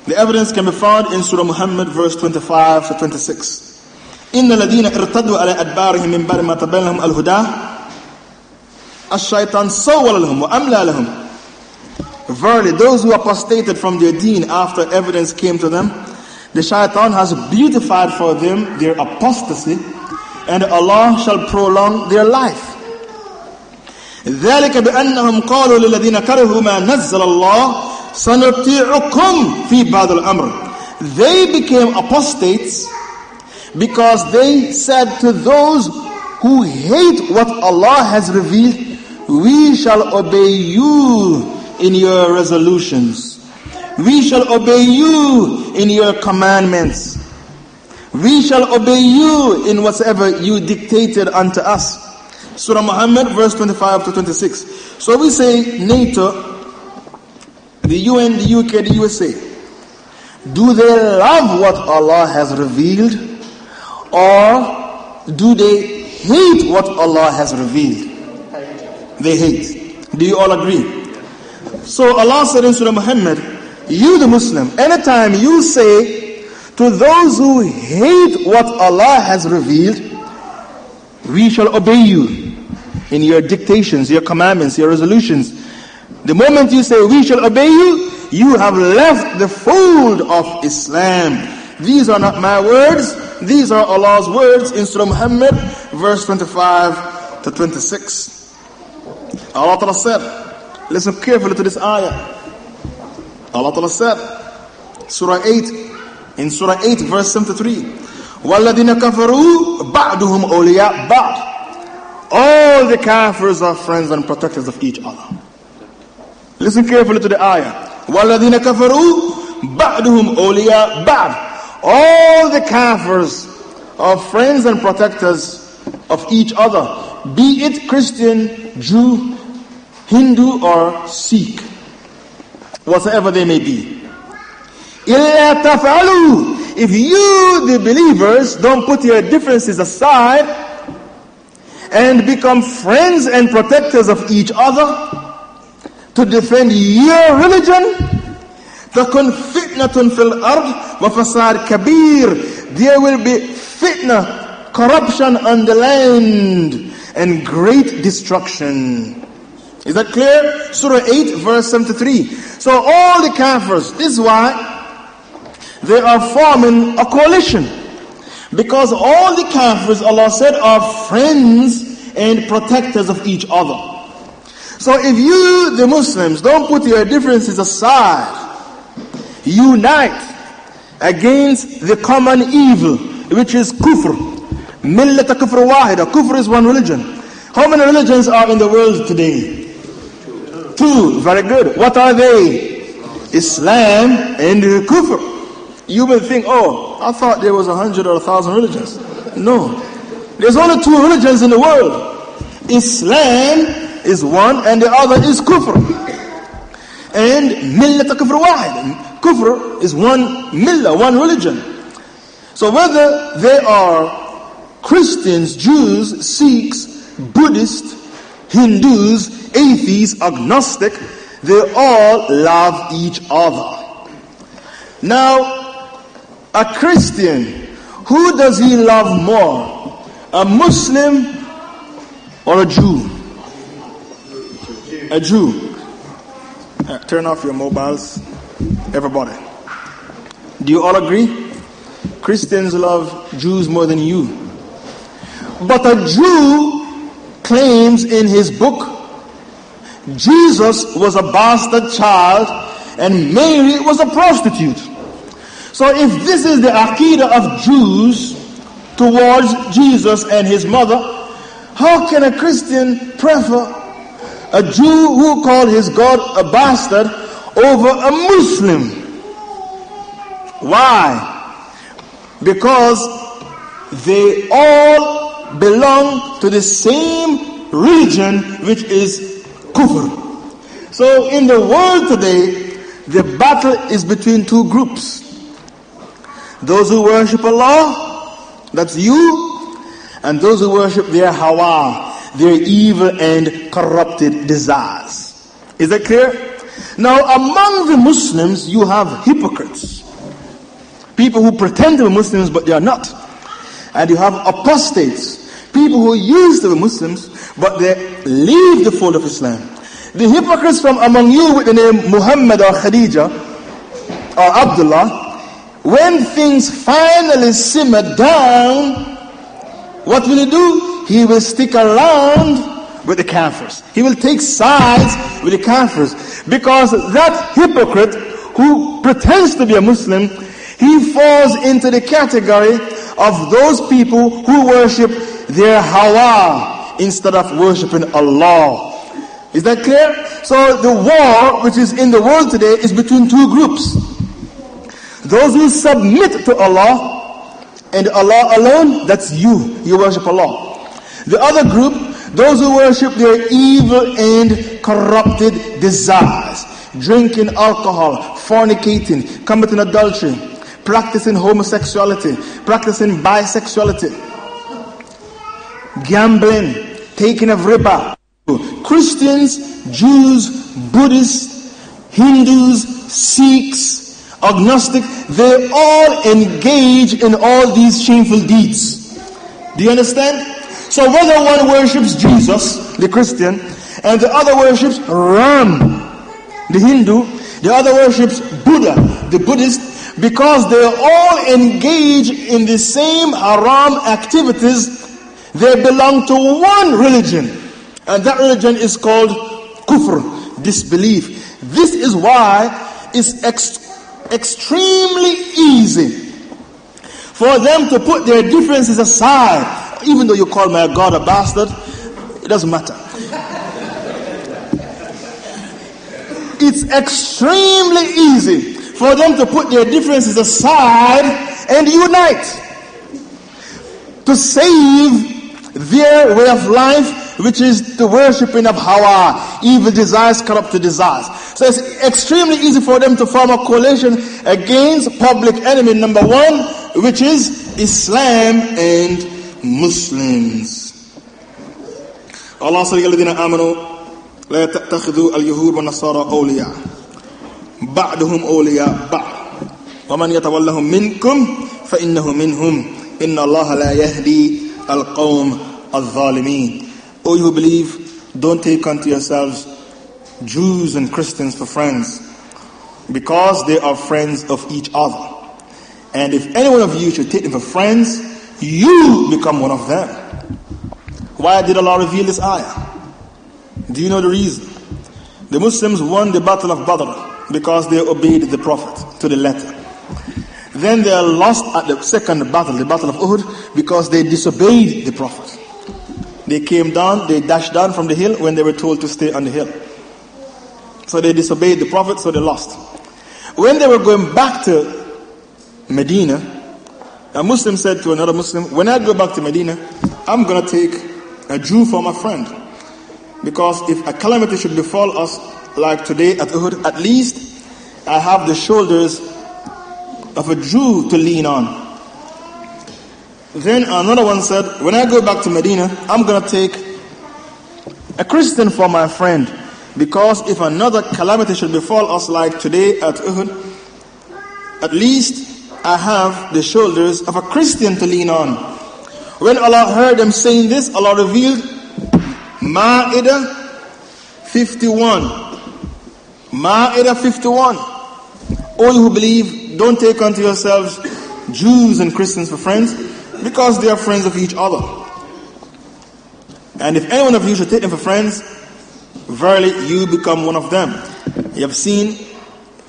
The evidence can be found in Surah Muhammad, verse 25 to 26. إن الذين ارتدوا على أدبارهم من بعد ما تبين لهم الهدى الشيطان سول لهم وأملى لهم Verily, those who apostated from their deen after evidence came to them, the shaitan has beautified for them their apostasy, and Allah shall prolong their life. ذلك بأنهم قالوا للذين كرهوا ما نزل الله سنطيعكم في بعض الأمر. They became apostates because they said to those who hate what Allah has revealed, we shall obey you in your resolutions. We shall obey you in your commandments. We shall obey you in whatever you dictated unto us. Surah Muhammad, verse 25 to 26. So we say NATO, the UN, the UK, the USA. Do they love what Allah has revealed? Or do they hate what Allah has revealed? They hate. Do you all agree? So Allah said in Surah Muhammad, you the Muslim, anytime you say to those who hate what Allah has revealed, we shall obey you in your dictations, your commandments, your resolutions. The moment you say we shall obey you, you have left the fold of Islam. These are not my words, these are Allah's words in Surah Muhammad, verse 25 to 26. Allah said, Listen carefully to this ayah. Allah Ta'ala said, Surah 8, in Surah 8, verse 73, وَالَّذِينَ كَفَرُوا بَعْدُهُمْ أَوْلِيَاء بَعْدُ All the kafirs are friends and protectors of each other. Listen carefully to the ayah. وَالَّذِينَ كَفَرُوا بَعْدُهُمْ أَوْلِيَاء بَعْدُ All the kafirs are friends and protectors of each other. Be it Christian, Jew, Hindu or Sikh, whatever they may be. If you, the believers, don't put your differences aside and become friends and protectors of each other to defend your religion, تكن فتنة في الأرض وفساد كبير there will be fitna corruption on the land and great destruction is that clear? Surah 8, verse 73. So all the kafirs, this is why they are forming a coalition. Because all the kafirs, Allah said, are friends and protectors of each other. So if you, the Muslims, don't put your differences aside, unite against the common evil, which is kufr. Millata kufr wahida. Kufr is one religion. How many religions are in the world today? Two, very good. What are they? Islam and Kufr. You will think, oh, I thought there was a hundred or a thousand religions. No. There's only two religions in the world. Islam is one and the other is Kufr. And Millat Kufr Wahid. Kufr is one millah, one religion. So whether they are Christians, Jews, Sikhs, Buddhists, Hindus, atheist, agnostic, they all love each other. Now, a Christian, who does he love more? A Muslim or a Jew? A Jew. Uh, turn off your mobiles, everybody. Do you all agree? Christians love Jews more than you. But a Jew claims in his book Jesus was a bastard child and Mary was a prostitute. So if this is the Aqidah of Jews towards Jesus and his mother, how can a Christian prefer a Jew who called his God a bastard over a Muslim? Why? Because they all belong to the same religion which is kufr. So in the world today, the battle is between two groups. Those who worship Allah, that's you, and those who worship their hawa, their evil and corrupted desires. Is that clear? Now, among the Muslims, you have hypocrites. People who pretend to be Muslims, but they are not. And you have apostates. People who used to be Muslims, but they leave the fold of Islam. The hypocrites from among you with the name Muhammad or Khadija or Abdullah, when things finally simmer down, what will you do? He will stick around with the kafirs. He will take sides with the kafirs. Because that hypocrite who pretends to be a Muslim, he falls into the category of those people who worship their hawa instead of worshiping Allah. Is that clear? So the war which is in the world today is between two groups. Those who submit to Allah and Allah alone, that's you. You worship Allah. The other group, those who worship their evil and corrupted desires. Drinking alcohol, fornicating, committing adultery, practicing homosexuality, practicing bisexuality, gambling, taking of riba. Christians, Jews, Buddhists, Hindus, Sikhs, agnostic, they all engage in all these shameful deeds. Do you understand? So whether one worships Jesus, the Christian, and the other worships Ram, the Hindu, the other worships Buddha, the Buddhist, because they all engage in the same haram activities, they belong to one religion. And that religion is called kufr, disbelief. This is why it's ex- extremely easy for them to put their differences aside. Even though you call my God a bastard, it doesn't matter. It's extremely easy for them to put their differences aside and unite to save their way of life, which is the worshipping of Hawa, evil desires, corrupted desires. So it's extremely easy for them to form a coalition against public enemy number one, which is Islam and Muslims. Allah says, لا تتخذوا اليهود والنصارى أولياء بعدهم أولياء بعض ومن يتولهم منكم فإنه منهم إن الله لا يهدي القوم الظالمين O you who believe, don't take unto yourselves Jews and Christians for friends because they are friends of each other. And if any one of you should take them for friends, you become one of them. Why did Allah reveal this ayah? Do you know the reason? The Muslims won the battle of Badr because they obeyed the Prophet to the letter. Then they are lost at the second battle, the battle of Uhud, because they disobeyed the Prophet. They came down, they dashed down from the hill when they were told to stay on the hill. So they disobeyed the Prophet, so they lost. When they were going back to Medina, a Muslim said to another Muslim, When I go back to Medina, I'm going to take a Jew for my friend. Because if a calamity should befall us, like today at Uhud, at least I have the shoulders of a Jew to lean on. Then another one said, When I go back to Medina, I'm going to take a Christian for my friend. Because if another calamity should befall us, like today at Uhud, at least I have the shoulders of a Christian to lean on. When Allah heard them saying this, Allah revealed Ma'idah 51. Ma'idah 51. All who believe, don't take unto yourselves Jews and Christians for friends, because they are friends of each other. And if any one of you should take them for friends, verily you become one of them. You have seen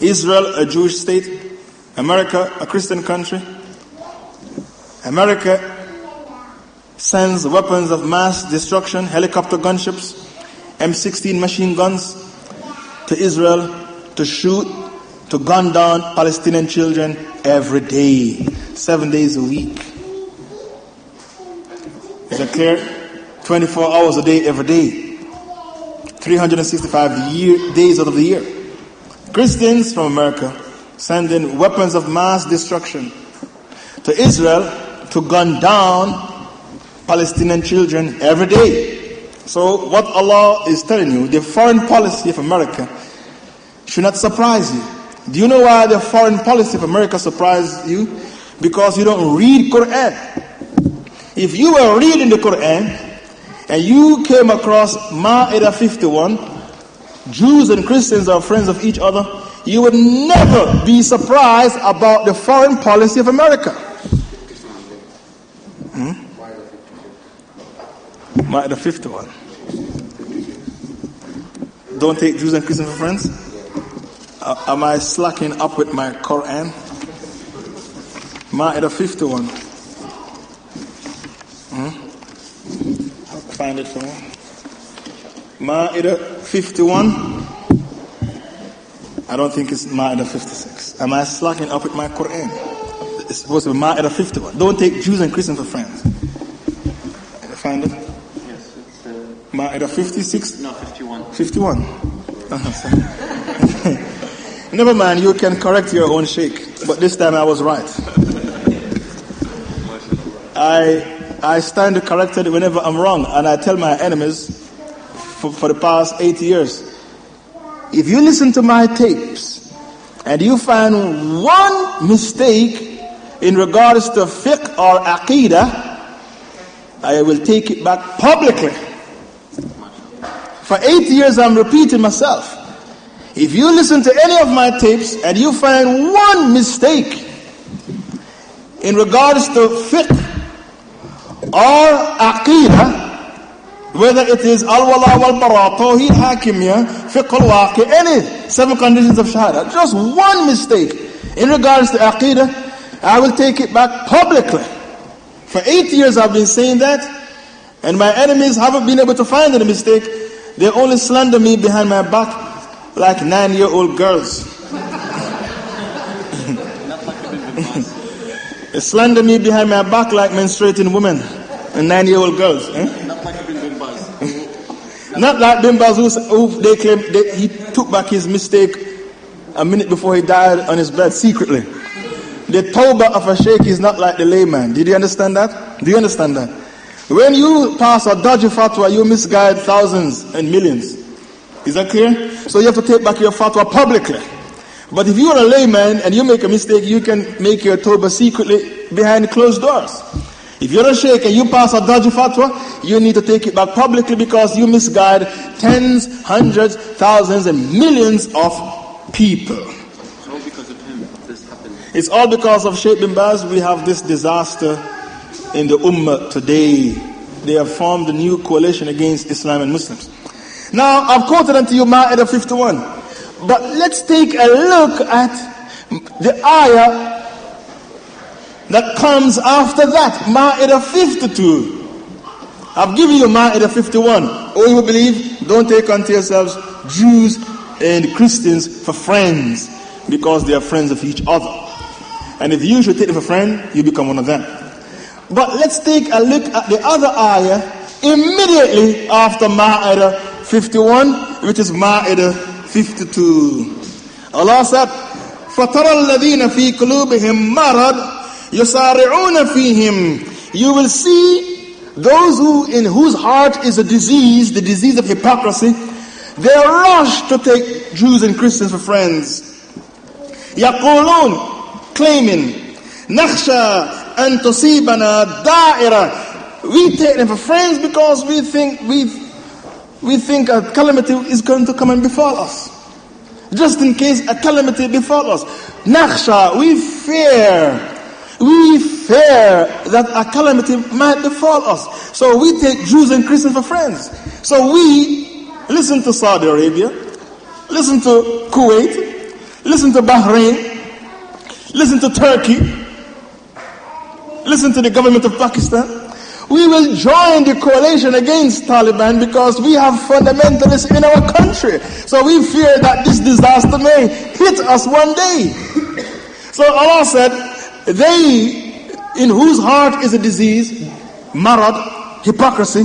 Israel, a Jewish state, America, a Christian country. America sends weapons of mass destruction, helicopter gunships, M16 machine guns to Israel to shoot, to gun down Palestinian children every day, seven days a week. Is that clear? 24 hours a day, every day. 365 year, days out of the year. Christians from America sending weapons of mass destruction to Israel to gun down Palestinian children every day. So, what Allah is telling you, the foreign policy of America should not surprise you. Do you know why the foreign policy of America surprised you? Because you don't read Quran. If you were reading the Quran and you came across Ma'idah 51, Jews and Christians are friends of each other, you would never be surprised about the foreign policy of America. Hmm? Ma'idah 51. Don't take Jews and Christians for friends? Uh, am I slacking up with my Quran? Ma'idah 51. Hmm? Find it for me. Ma'idah 51. I don't think it's Ma'idah 56. Am I slacking up with my Quran? It's supposed to be Ma'idah 51. Don't take Jews and Christians for friends. Find it? Yes, it's uh, Ma'idah 56? no 51. 51. Never mind, you can correct your own sheikh. But this time I was right. I I stand corrected whenever I'm wrong, and I tell my enemies for, for the past eight years if you listen to my tapes and you find one mistake in regards to fiqh or aqidah, I will take it back publicly. For eight years, I'm repeating myself. If you listen to any of my tapes and you find one mistake in regards to fiqh or aqidah, whether it is al-wala wal-bara, tawheed, hakimiyya, fiqh al-waqi, any seven conditions of shahada, just one mistake in regards to aqidah, I will take it back publicly. For eight years I've been saying that, and my enemies haven't been able to find any mistake. They only slander me behind my back like nine-year-old girls. they slander me behind my back like menstruating women and nine-year-old girls. Eh? Not like Ibn bin Baz. Not like them who, who they claim they, he took back his mistake a minute before he died on his bed secretly. The tawbah of a sheikh is not like the layman. Did you understand that? Do you understand that? When you pass a dodgy fatwa, you misguide thousands and millions. Is that clear? So you have to take back your fatwa publicly. But if you're a layman and you make a mistake, you can make your tawbah secretly behind closed doors. If you're a sheikh and you pass a dodgy fatwa, you need to take it back publicly because you misguide tens, hundreds, thousands, and millions of people. It's all because of him this happened. It's all because of Sheikh bin Baz we have this disaster in the Ummah today. They have formed a new coalition against Islam and Muslims. Now, I've quoted unto you Ma'idah 51. But let's take a look at the ayah that comes after that, Ma'idah 52. I've given you Ma'idah 51. All you believe, don't take unto yourselves Jews and Christians for friends because they are friends of each other. And if you should take them for friend, you become one of them. But let's take a look at the other ayah immediately after Ma'idah 51, which is Ma'idah 52. Allah said, فَتَرَى الَّذِينَ فِي قُلُوبِهِمْ مَرَضٍ يسارعون فيهم you will see those who in whose heart is a disease the disease of hypocrisy they rush to take Jews and Christians for friends يقولون claiming نخشى أن تصيبنا دائرة we take them for friends because we think we we think a calamity is going to come and befall us just in case a calamity befall us نخشى we fear we fear that a calamity might befall us. So we take Jews and Christians for friends. So we listen to Saudi Arabia, listen to Kuwait, listen to Bahrain, listen to Turkey, listen to the government of Pakistan. We will join the coalition against Taliban because we have fundamentalists in our country. So we fear that this disaster may hit us one day. So Allah said, they in whose heart is a disease, marad, hypocrisy,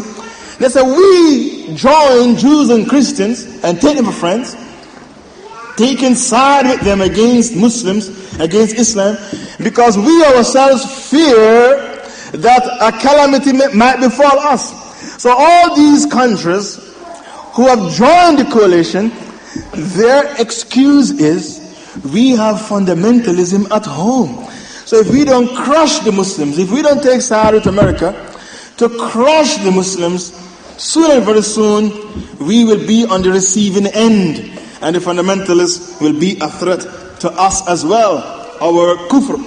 they say we join Jews and Christians and take them for friends. taking side with them against Muslims, against Islam, because we ourselves fear that a calamity might befall us. So all these countries who have joined the coalition, their excuse is we have fundamentalism at home. So if we don't crush the Muslims, if we don't take side with America to crush the Muslims, soon and very soon we will be on the receiving end. And the fundamentalists will be a threat to us as well, our kufr.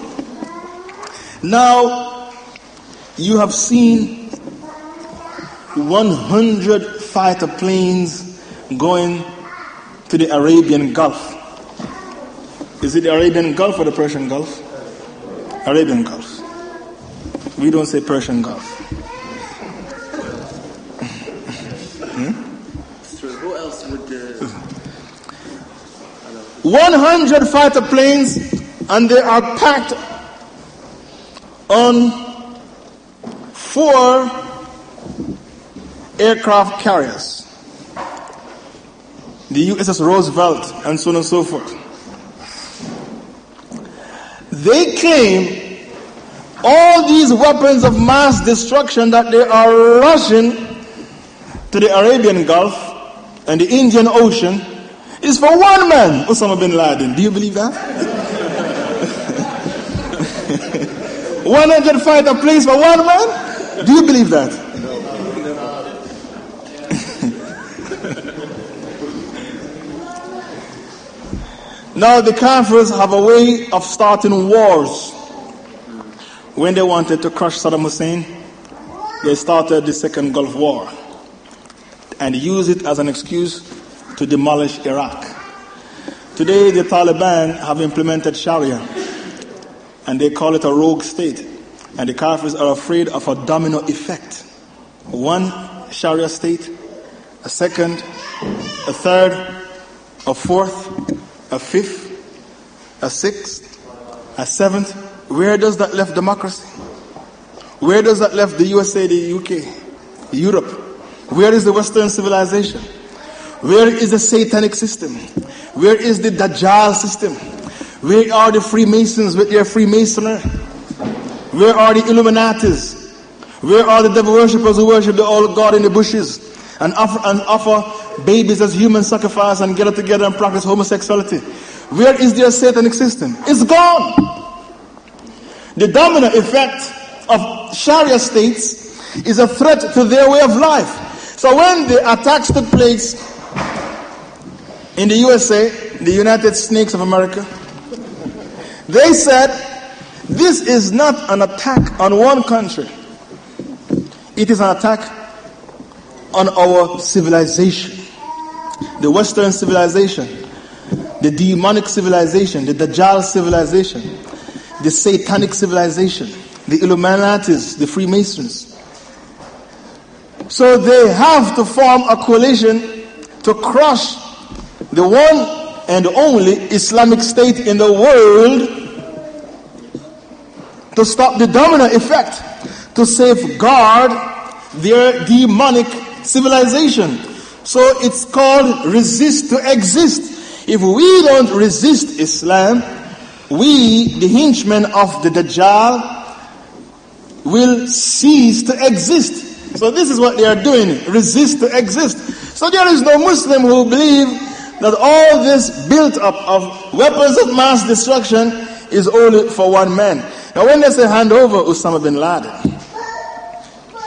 Now, you have seen 100 fighter planes going to the Arabian Gulf. Is it the Arabian Gulf or the Persian Gulf? Arabian Gulf. We don't say Persian Gulf. hmm? who else would. Uh, 100 fighter planes, and they are packed on four aircraft carriers the USS Roosevelt, and so on and so forth. They claim all these weapons of mass destruction that they are rushing to the Arabian Gulf and the Indian Ocean is for one man, Osama bin Laden. Do you believe that? 100 fighter planes for one man? Do you believe that? Now the Kafirs have a way of starting wars. When they wanted to crush Saddam Hussein, they started the Second Gulf War and used it as an excuse to demolish Iraq. Today the Taliban have implemented Sharia and they call it a rogue state. And the Kafirs are afraid of a domino effect. One Sharia state, a second, a third, a fourth, a fifth, a sixth, a seventh. Where does that left democracy? Where does that left the USA, the UK, Europe? Where is the Western civilization? Where is the satanic system? Where is the Dajjal system? Where are the Freemasons with their Freemasonry? Where are the Illuminatis? Where are the devil worshippers who worship the old God in the bushes and offer, and offer babies as human sacrifice and get together and practice homosexuality. Where is their satanic system? It's gone. The dominant effect of Sharia states is a threat to their way of life. So when the attacks took place in the USA, the United Snakes of America, they said this is not an attack on one country. It is an attack on our civilization the Western civilization, the demonic civilization, the Dajjal civilization, the satanic civilization, the Illuminatis, the Freemasons. So they have to form a coalition to crush the one and only Islamic state in the world to stop the dominant effect, to safeguard their demonic civilization. So it's called resist to exist. If we don't resist Islam, we, the henchmen of the Dajjal, will cease to exist. So this is what they are doing, resist to exist. So there is no Muslim who believe that all this built up of weapons of mass destruction is only for one man. Now when they say hand over Osama bin Laden,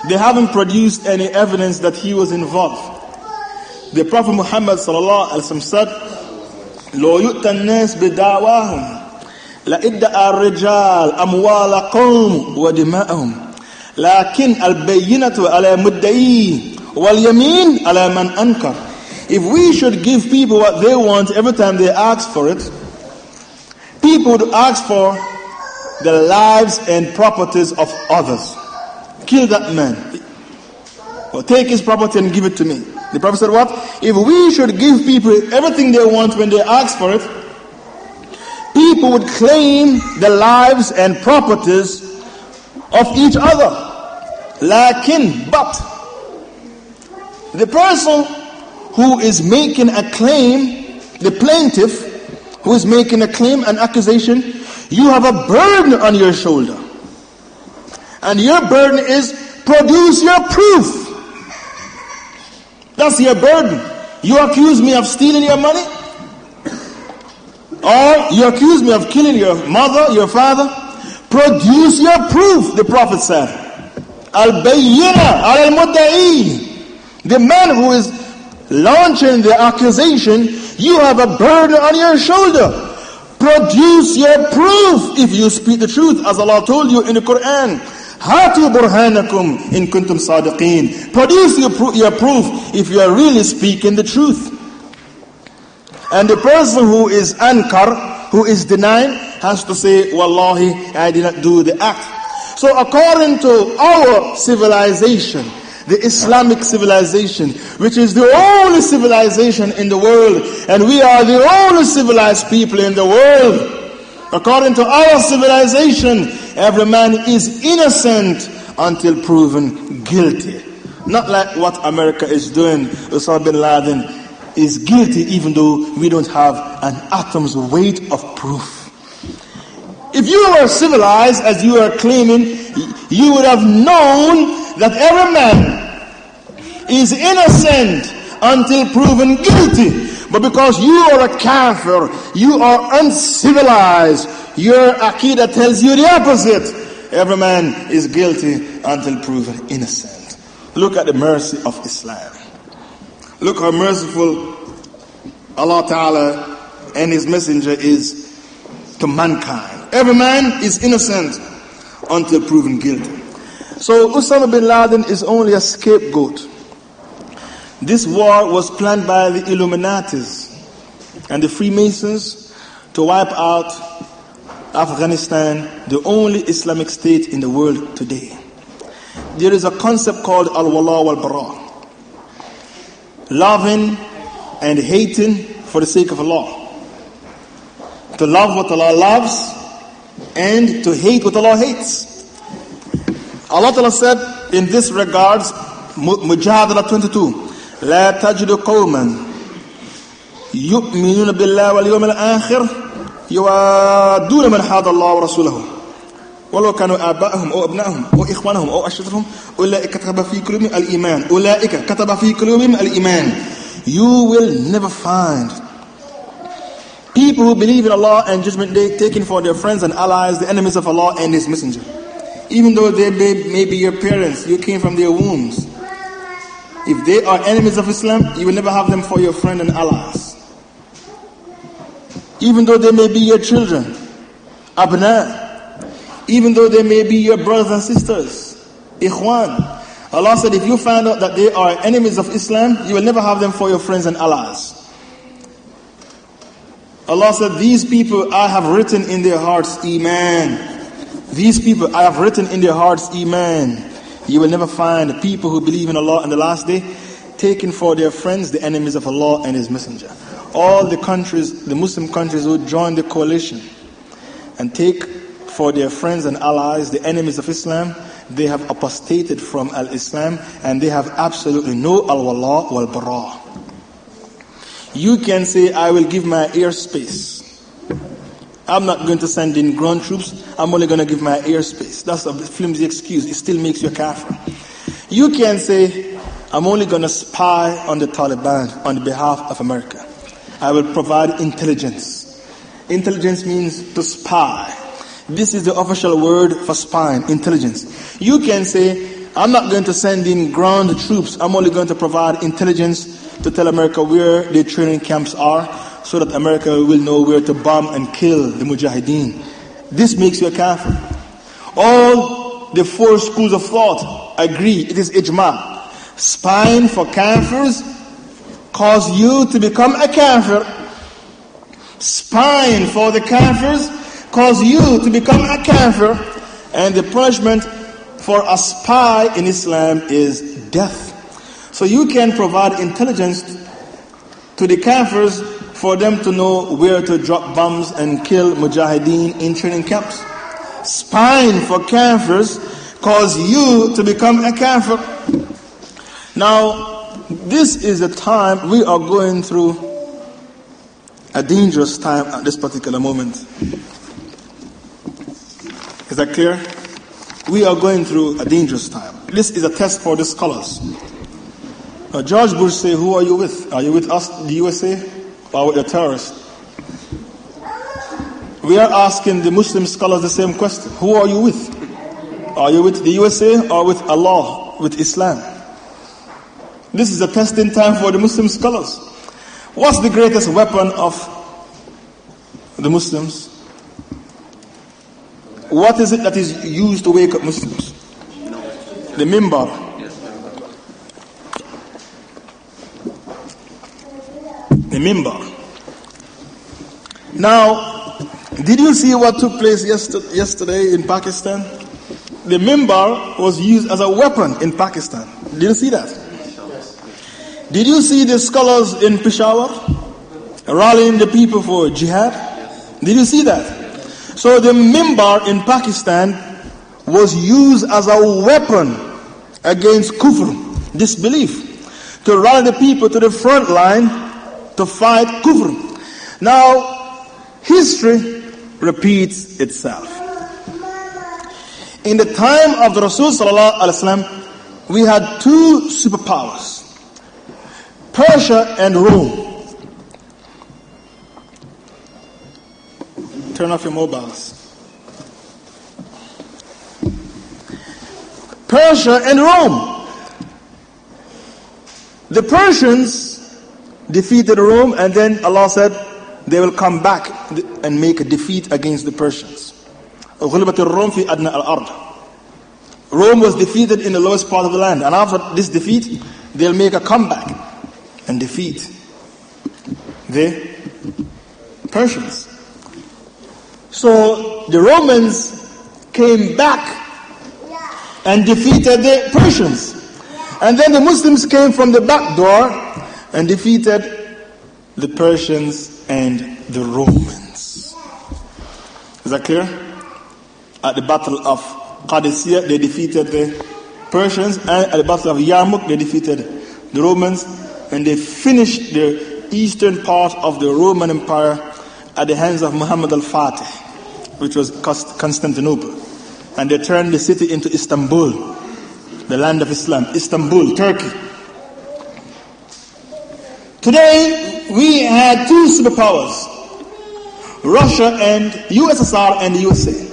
they haven't produced any evidence that he was involved. The Prophet Muhammad sallallahu alaihi wasallam said, "لو يؤتى الناس بدعواهم لإدعى الرجال أموال قوم ودماءهم لكن البينة على مدعي واليمين على من أنكر." If we should give people what they want every time they ask for it, people would ask for the lives and properties of others. Kill that man. Or take his property and give it to me. The Prophet said, What? If we should give people everything they want when they ask for it, people would claim the lives and properties of each other. Lakin, but the person who is making a claim, the plaintiff, who is making a claim, an accusation, you have a burden on your shoulder. And your burden is produce your proof. That's your burden. You accuse me of stealing your money? Or you accuse me of killing your mother, your father? Produce your proof, the Prophet said. Al-bayyina al-mudda'i. The man who is launching the accusation, you have a burden on your shoulder. Produce your proof if you speak the truth, as Allah told you in the Quran. Hatu burhanakum in kuntum sadiqeen. Produce your, pro- your proof if you are really speaking the truth. And the person who is ankar, who is denying, has to say, Wallahi, I did not do the act. So according to our civilization, the Islamic civilization, which is the only civilization in the world, and we are the only civilized people in the world. According to our civilization, every man is innocent until proven guilty. Not like what America is doing. Osama bin Laden is guilty even though we don't have an atom's weight of proof. If you were civilized as you are claiming, you would have known that every man is innocent until proven guilty. But because you are a kafir, you are uncivilized, your akida tells you the opposite. Every man is guilty until proven innocent. Look at the mercy of Islam. Look how merciful Allah Ta'ala and His Messenger is to mankind. Every man is innocent until proven guilty. So Osama bin Laden is only a scapegoat. This war was planned by the Illuminatis and the Freemasons to wipe out Afghanistan, the only Islamic state in the world today. There is a concept called al-wala wal-bara. Loving and hating for the sake of Allah. To love what Allah loves and to hate what Allah hates. Allah Ta'ala said in this regards, Mujadala 22, لا تجد قوما يؤمنون بالله واليوم الآخر you will never find people who believe in Allah and Judgment Day taking for their friends and allies the enemies of Allah and His Messenger. Even though they may, be your parents, you came from their wombs. If they are enemies of Islam, you will never have them for your friend and allies. Even though they may be your children, abna, even though they may be your brothers and sisters, ikhwan. Allah said, if you find out that they are enemies of Islam, you will never have them for your friends and allies. Allah said, these people I have written in their hearts Iman. These people I have written in their hearts Iman. You will never find people who believe in Allah on the last day taking for their friends the enemies of Allah and His Messenger. All the countries, the Muslim countries who join the coalition and take for their friends and allies the enemies of Islam, they have apostated from Al-Islam and they have absolutely no al-wala wal-bara. You can say, I will give my airspace. I'm not going to send in ground troops. I'm only going to give my airspace. That's a flimsy excuse. It still makes you a kafir. You can say, I'm only going to spy on the Taliban on behalf of America. I will provide intelligence. Intelligence means to spy. This is the official word for spying, intelligence. You can say, I'm not going to send in ground troops. I'm only going to provide intelligence to tell America where the training camps are so that America will know where to bomb and kill the mujahideen. This makes you a kafir. All the four schools of thought agree, it is ijma. Spying for kafirs cause you to become a kafir. Spying for the kafirs cause you to become a kafir. And the punishment for a spy in Islam is death. So you can provide intelligence to the kafirs for them to know where to drop bombs and kill mujahideen in training camps. Spying for kafirs cause you to become a kafir. Now, this is a time we are going through a dangerous time at this particular moment. Is that clear? We are going through a dangerous time. This is a test for the scholars. Now, George Bush say, who are you with? Are you with us, the USA, or with the terrorists? We are asking the Muslim scholars the same question. Who are you with? Are you with the USA or with Allah, with Islam? This is a testing time for the Muslim scholars. What's the greatest weapon of the Muslims? What is it that is used to wake up Muslims? The mimbar. The mimbar. Now, did you see what took place yesterday in Pakistan? The mimbar was used as a weapon in Pakistan. Did you see that? Did you see the scholars in Peshawar rallying the people for jihad? Did you see that? So the mimbar in Pakistan was used as a weapon against kufr, disbelief, to rally the people to the front line to fight kufr. Now, history repeats itself. In the time of the Rasul we had two superpowers, Persia and Rome. Turn off your mobiles. Persia and Rome. The Persians defeated Rome, and then Allah said they will come back and make a defeat against the Persians. Rome was defeated in the lowest part of the land, and after this defeat, they'll make a comeback and defeat the Persians. So the Romans came back and defeated the Persians. And then the Muslims came from the back door and defeated the Persians and the Romans. Is that clear? At the Battle of Qadisiyah, they defeated the Persians, and at the Battle of Yarmouk, they defeated the Romans, and they finished the eastern part of the Roman Empire at the hands of Muhammad al-Fatih, which was Constantinople. And they turned the city into Istanbul, the land of Islam. Istanbul, Turkey. Today, we had two superpowers. Russia and USSR and the USA.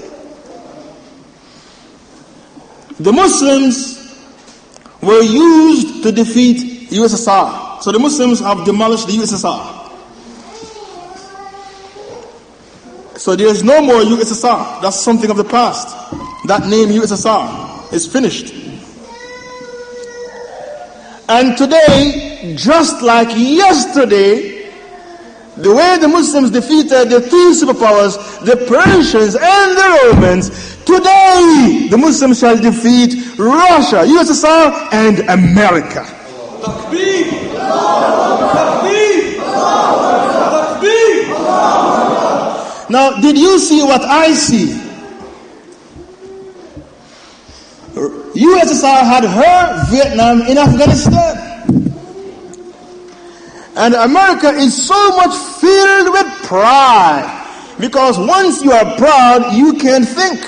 The Muslims were used to defeat USSR. So the Muslims have demolished the USSR. So there is no more USSR. That's something of the past. That name USSR is finished. And today, just like yesterday, the way the Muslims defeated the three superpowers, the Persians and the Romans, today the Muslims shall defeat Russia, USSR, and America. Now, did you see what I see? USSR had her Vietnam in Afghanistan. And America is so much filled with pride. Because once you are proud, you can think.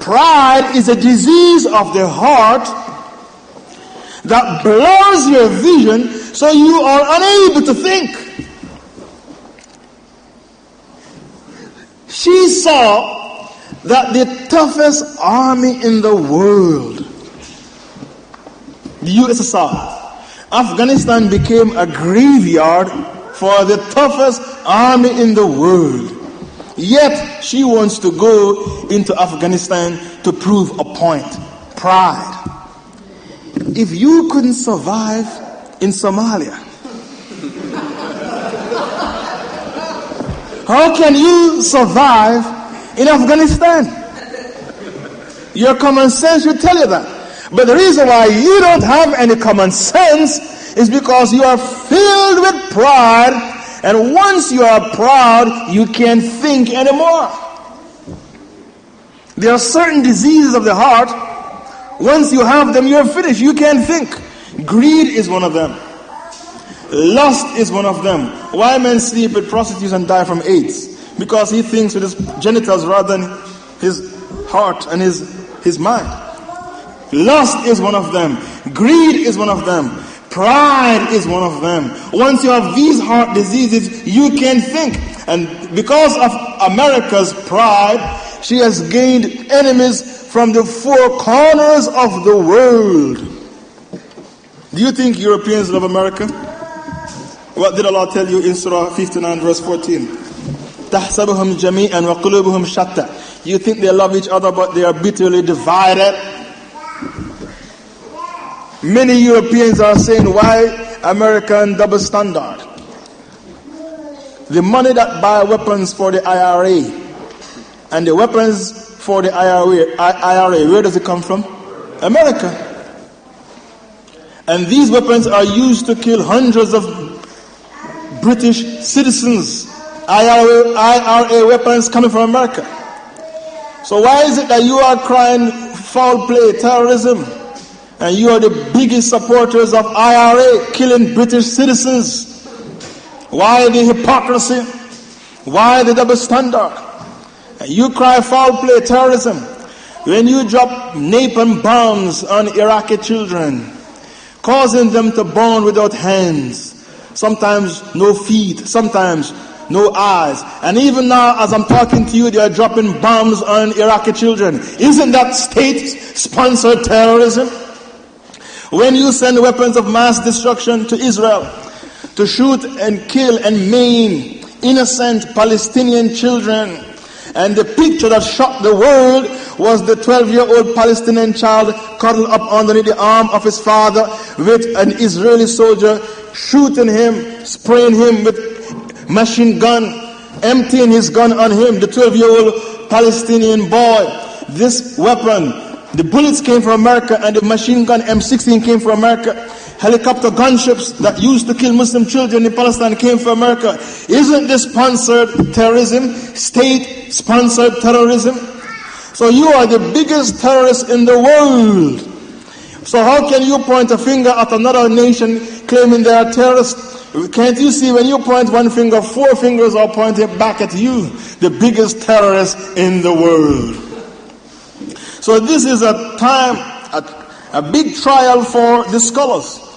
Pride is a disease of the heart that blurs your vision so you are unable to think. She saw that the toughest army in the world, the USSR, Afghanistan became a graveyard for the toughest army in the world. Yet she wants to go into Afghanistan to prove a point. Pride. If you couldn't survive in Somalia, how can you survive in Afghanistan? Your common sense would tell you that. But the reason why you don't have any common sense is because you are filled with pride. And once you are proud, you can't think anymore. There are certain diseases of the heart. Once you have them, you're finished. You can't think. Greed is one of them. Lust is one of them. Why men sleep with prostitutes and die from AIDS? Because he thinks with his genitals rather than his heart and his, his mind. Lust is one of them. Greed is one of them. Pride is one of them. Once you have these heart diseases, you can think. And because of America's pride, she has gained enemies from the four corners of the world. Do you think Europeans love America? What did Allah tell you in Surah 59 verse 14? تحسبهم جميعا وقلوبهم شتى. You think they love each other but they are bitterly divided? Many Europeans are saying why American double standard? The money that buy weapons for the IRA and the weapons for the IRA, IRA where does it come from? America. And these weapons are used to kill hundreds of British citizens. IRA, IRA weapons coming from America. So why is it that you are crying foul play, terrorism, and you are the biggest supporters of IRA killing British citizens? Why the hypocrisy? Why the double standard? You cry foul play, terrorism, when you drop napalm bombs on Iraqi children, causing them to burn without hands, sometimes no feet, sometimes no eyes. And even now, as I'm talking to you, they are dropping bombs on Iraqi children. Isn't that state-sponsored terrorism? When you send weapons of mass destruction to Israel to shoot and kill and maim innocent Palestinian children, and the picture that shocked the world was the 12 year old Palestinian child cuddled up underneath the arm of his father with an Israeli soldier shooting him, spraying him with machine gun, emptying his gun on him, the 12 year old Palestinian boy. This weapon, the bullets came from America and the machine gun M16 came from America. Helicopter gunships that used to kill Muslim children in Palestine came from America. Isn't this sponsored terrorism? State sponsored terrorism? So you are the biggest terrorist in the world. So how can you point a finger at another nation claiming they are terrorists? Can't you see when you point one finger, four fingers are pointing back at you, the biggest terrorist in the world? So this is a time, a, a big trial for the scholars.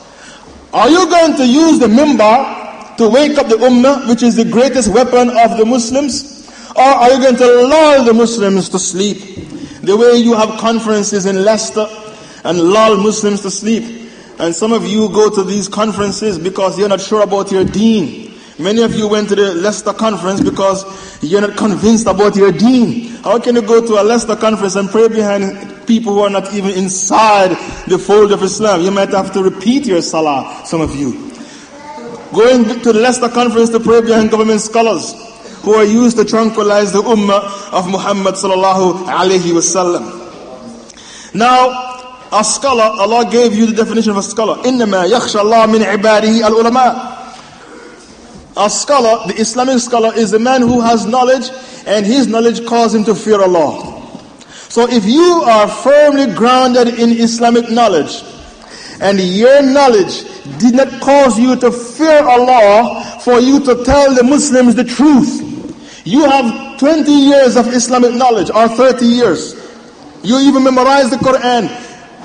Are you going to use the mimbar to wake up the ummah, which is the greatest weapon of the Muslims? Or are you going to lull the Muslims to sleep? The way you have conferences in Leicester and lull Muslims to sleep. And some of you go to these conferences because you're not sure about your deen. Many of you went to the Leicester conference because you're not convinced about your deen. How can you go to a Leicester conference and pray behind people who are not even inside the fold of Islam? You might have to repeat your salah, some of you. Going to the Leicester conference to pray behind government scholars who are used to tranquilize the ummah of Muhammad sallallahu alaihi wasallam. Now, a scholar, Allah gave you the definition of a scholar. إِنَّمَا يَخْشَى اللَّهَ مِنْ عِبَادِهِ الْعُلَمَاءِ A scholar, the Islamic scholar, is a man who has knowledge and his knowledge causes him to fear Allah. So if you are firmly grounded in Islamic knowledge and your knowledge did not cause you to fear Allah for you to tell the Muslims the truth, you have 20 years of Islamic knowledge or 30 years. You even memorize the Quran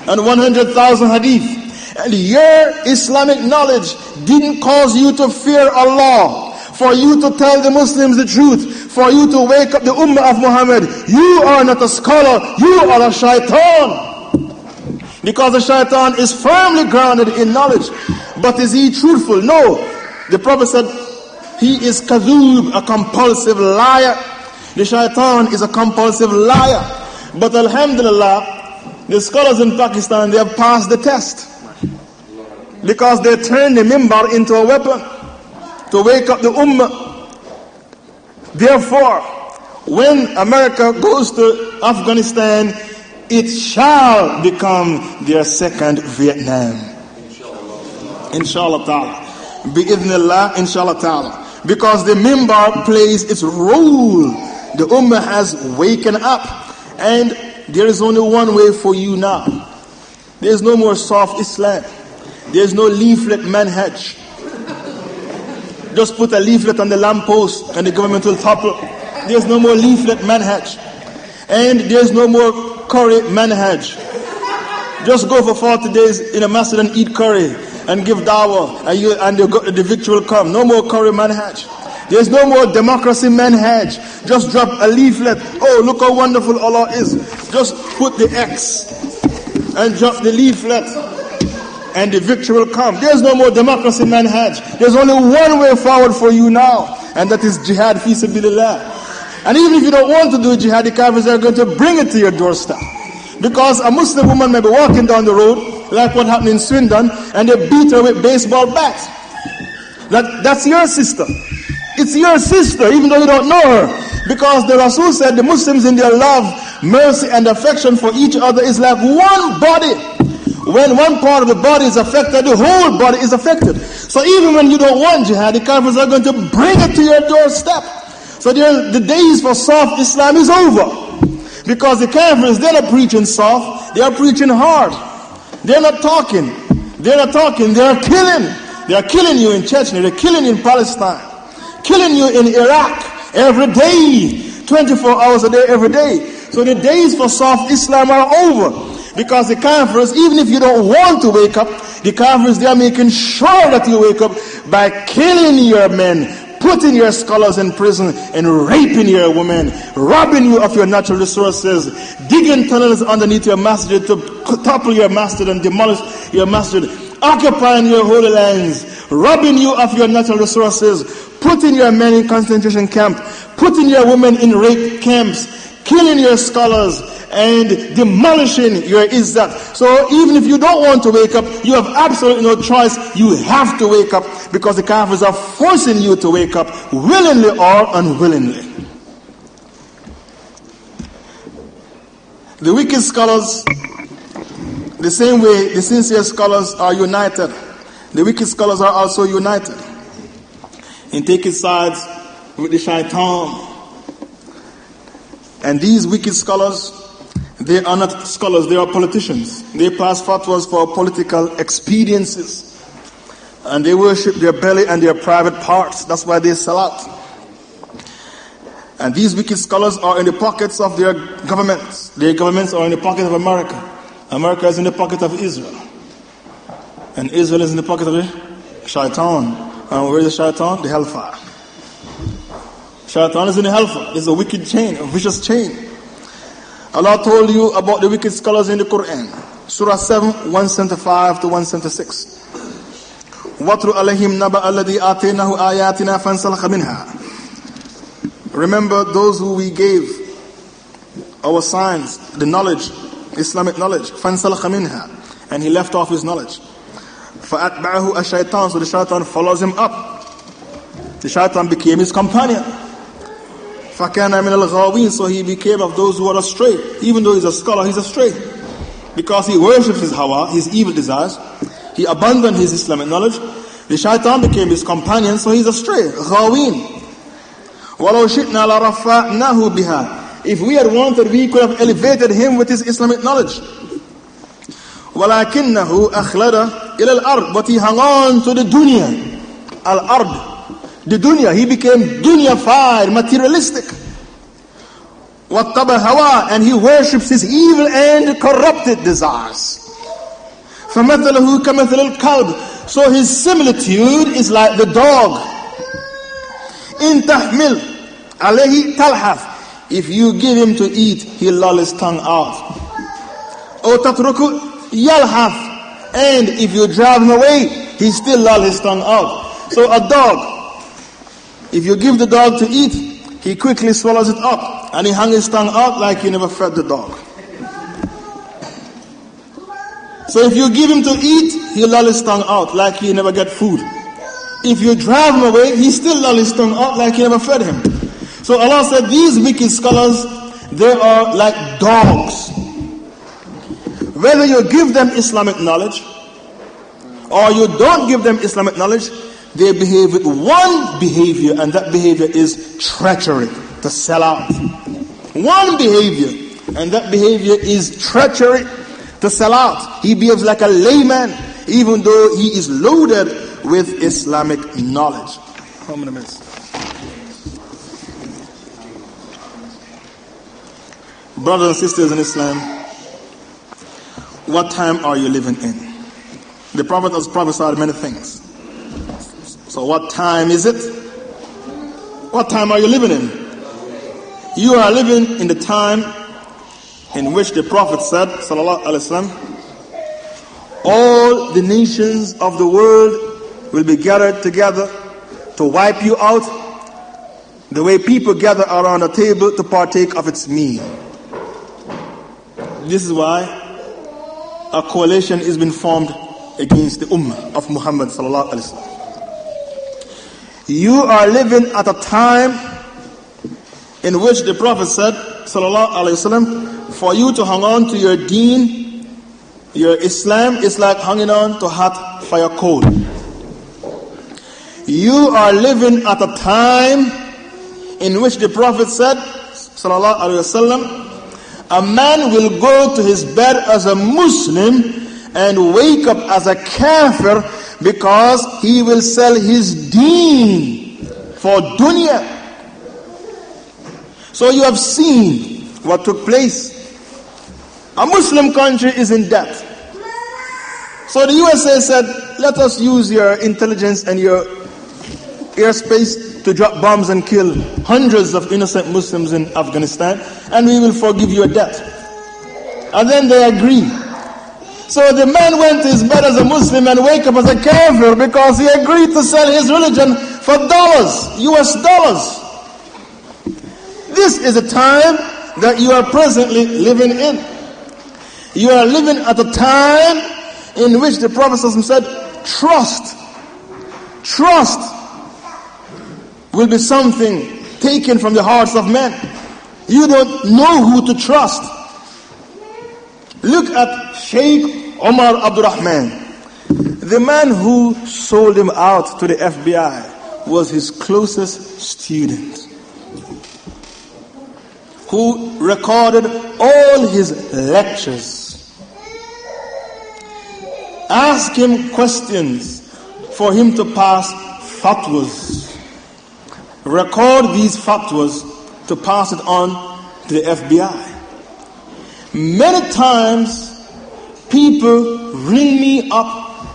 and 100,000 hadith. And your Islamic knowledge didn't cause you to fear Allah, for you to tell the Muslims the truth, for you to wake up the Ummah of Muhammad. You are not a scholar, you are a shaitan. Because the shaitan is firmly grounded in knowledge. But is he truthful? No. The Prophet said, he is kadhub, a compulsive liar. The shaitan is a compulsive liar. But alhamdulillah, the scholars in Pakistan, they have passed the test. Because they turned the mimbar into a weapon to wake up the ummah. Therefore, when America goes to Afghanistan, it shall become their second Vietnam. Inshallah ta'ala. Bi'idhnillah, inshallah ta'ala. Because the mimbar plays its role. The ummah has waken up. And there is only one way for you now. There is no more soft Islam. There is no leaflet manhaj. Just put a leaflet on the lamppost and the government will topple. There's no more leaflet manhaj. And there's no more curry manhaj. Just go for 40 days in a masjid and eat curry and give dawah and, you, and you the victory will come. No more curry manhaj. There's no more democracy manhaj. Just drop a leaflet. Oh, look how wonderful Allah is. Just put the X and drop the leaflet and the victory will come. There's no more democracy manhaj. There's only one way forward for you now and that is jihad fi sabilillah. And even if you don't want to do jihad, the Kafirs are going to bring it to your doorstep. Because a Muslim woman may be walking down the road, like what happened in Swindon, and they beat her with baseball bats. That, that's your sister. It's your sister, even though you don't know her. Because the Rasul said the Muslims in their love, mercy, and affection for each other is like one body. When one part of the body is affected, the whole body is affected. So even when you don't want jihad, the Kafirs are going to bring it to your doorstep. So the days for soft Islam is over. Because the Kafirs, they're not preaching soft, they are preaching hard. They're not talking. They're not talking, they are killing. They are killing you in Chechnya, they're killing you in Palestine, killing you in Iraq every day, 24 hours a day, every day. So the days for soft Islam are over. Because the Kafirs, even if you don't want to wake up, the Kafirs, they are making sure that you wake up by killing your men, putting your scholars in prison and raping your women, robbing you of your natural resources, digging tunnels underneath your masjid to topple your masjid and demolish your masjid, occupying your holy lands, robbing you of your natural resources, putting your men in concentration camp, putting your women in rape camps, killing your scholars, and demolishing your izzat. So even if you don't want to wake up, you have absolutely no choice. You have to wake up because the Kafirs are forcing you to wake up willingly or unwillingly. The wicked scholars, the same way the sincere scholars are united, the wicked scholars are also united in taking sides with the shaitan. And these wicked scholars they are not scholars, they are politicians. They pass fatwas for political expediencies. And they worship their belly and their private parts. That's why they sell out. And these wicked scholars are in the pockets of their governments. Their governments are in the pocket of America. America is in the pocket of Israel. And Israel is in the pocket of the shaitan. And where is the shaitan? The hellfire. Shaitan is in the hellfire. It's a wicked chain, a vicious chain. Allah told you about the wicked scholars in the Quran. Surah 7, 175 to 176. وَاتْرُ عَلَيْهِمْ نَبَأَ الَّذِي آتَيْنَاهُ آيَاتِنَا فَانْسَلَخَ مِنْهَا Remember those who we gave our signs, the knowledge, Islamic knowledge. فَانْسَلَخَ مِنْهَا And he left off his knowledge. فَأَتْبَعَهُ الشَّيْطَانُ So the shaitan follows him up. The shaitan became his companion. فَكَانَ مِنَ الْغَاوِينَ So he became of those who are astray. Even though he's a scholar, he's astray. Because he worships his hawa, his evil desires. He abandoned his Islamic knowledge. The shaitan became his companion, so he's astray. غَاوِينَ وَلَوْ شِئْنَا لَرَفَّعْنَاهُ بِهَا If we had wanted, we could have elevated him with his Islamic knowledge. وَلَكِنَّهُ أَخْلَدَ إِلَى الْأَرْضِ But he hung on to the dunya. Al-ard the dunya. He became dunya-fied, materialistic. وَاتَّبَ hawa, and he worships his evil and corrupted desires. فَمَثَلَهُ كَمَثَلِ الْكَلْبِ So his similitude is like the dog. In tahmil, alayhi talhaf. If you give him to eat, he'll loll his tongue out. O tatruku yalhaf. And if you drive him away, he still loll his tongue out. So a dog, if you give the dog to eat, he quickly swallows it up and he hung his tongue out like he never fed the dog. So if you give him to eat, he'll lull his tongue out like he never get food. If you drive him away, he still lull his tongue out like you never fed him. So Allah said these wicked scholars, they are like dogs. Whether you give them Islamic knowledge or you don't give them Islamic knowledge, they behave with one behavior, and that behavior is treachery, to sell out. One behavior, and that behavior is treachery, to sell out. He behaves like a layman, even though he is loaded with Islamic knowledge. How many minutes? Brothers and sisters in Islam, what time are you living in? The Prophet has prophesied many things. So, what time is it? What time are you living in? You are living in the time in which the Prophet said, Wasallam, all the nations of the world will be gathered together to wipe you out the way people gather around a table to partake of its meal. This is why a coalition has been formed against the Ummah of Muhammad sallallahu alaihi wasallam. You are living at a time in which the Prophet said sallallahu wasallam, for you to hang on to your deen, your Islam is like hanging on to hot fire coal. You are living at a time in which the Prophet said sallallahu wasallam, a man will go to his bed as a Muslim and wake up as a kafir because he will sell his deen for dunya. So you have seen what took place. A Muslim country is in debt. So the USA said, let us use your intelligence and your airspace to drop bombs and kill hundreds of innocent Muslims in Afghanistan, and we will forgive your debt. And then they agree. So the man went to his bed as a Muslim and wake up as a kafir because he agreed to sell his religion for dollars, US dollars. This is a time that you are presently living in. You are living at a time in which the Prophet said, trust, trust will be something taken from the hearts of men. You don't know who to trust. Look at Sheikh Omar Abdurrahman. The man who sold him out to the FBI was his closest student who recorded all his lectures. Ask him questions for him to pass fatwas record these fatwas to pass it on to the FBI. Many times, people ring me up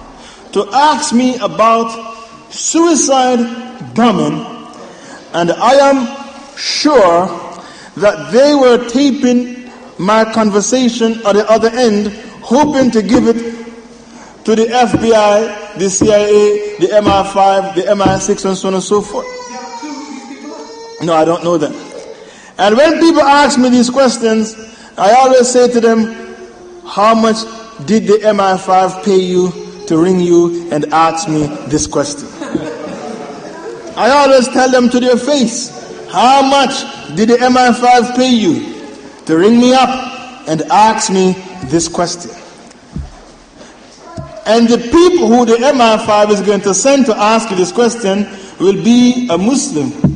to ask me about suicide bombing, and I am sure that they were taping my conversation at the other end, hoping to give it to the FBI, the CIA, the MI5, the MI6, and so on and so forth. No, I don't know them. And when people ask me these questions, I always say to them, How much did the MI5 pay you to ring you and ask me this question? I always tell them to their face, How much did the MI5 pay you to ring me up and ask me this question? And the people who the MI5 is going to send to ask you this question will be a Muslim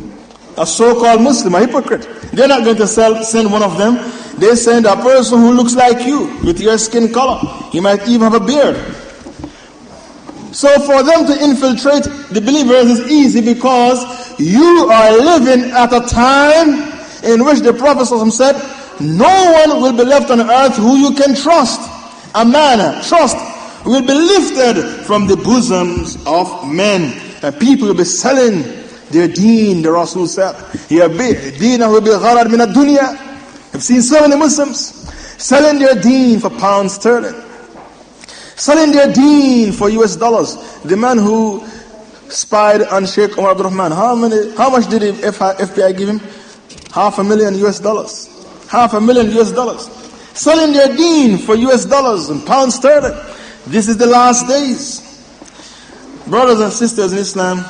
a so-called Muslim, a hypocrite. They're not going to sell, send one of them. They send a person who looks like you with your skin color. He might even have a beard. So for them to infiltrate the believers is easy because you are living at a time in which the Prophet said, No one will be left on earth who you can trust. A man, trust, will be lifted from the bosoms of men. And people will be selling their deen, the Rasul said. Deen will be gharad min dunya I've seen so many Muslims selling their deen for pounds sterling. Selling their deen for US dollars. The man who spied on Sheikh Omar Abdurrahman, how many, how much did the FBI give him? Half a million US dollars. Half a million US dollars. Selling their deen for US dollars and pounds sterling. This is the last days. Brothers and sisters in Islam,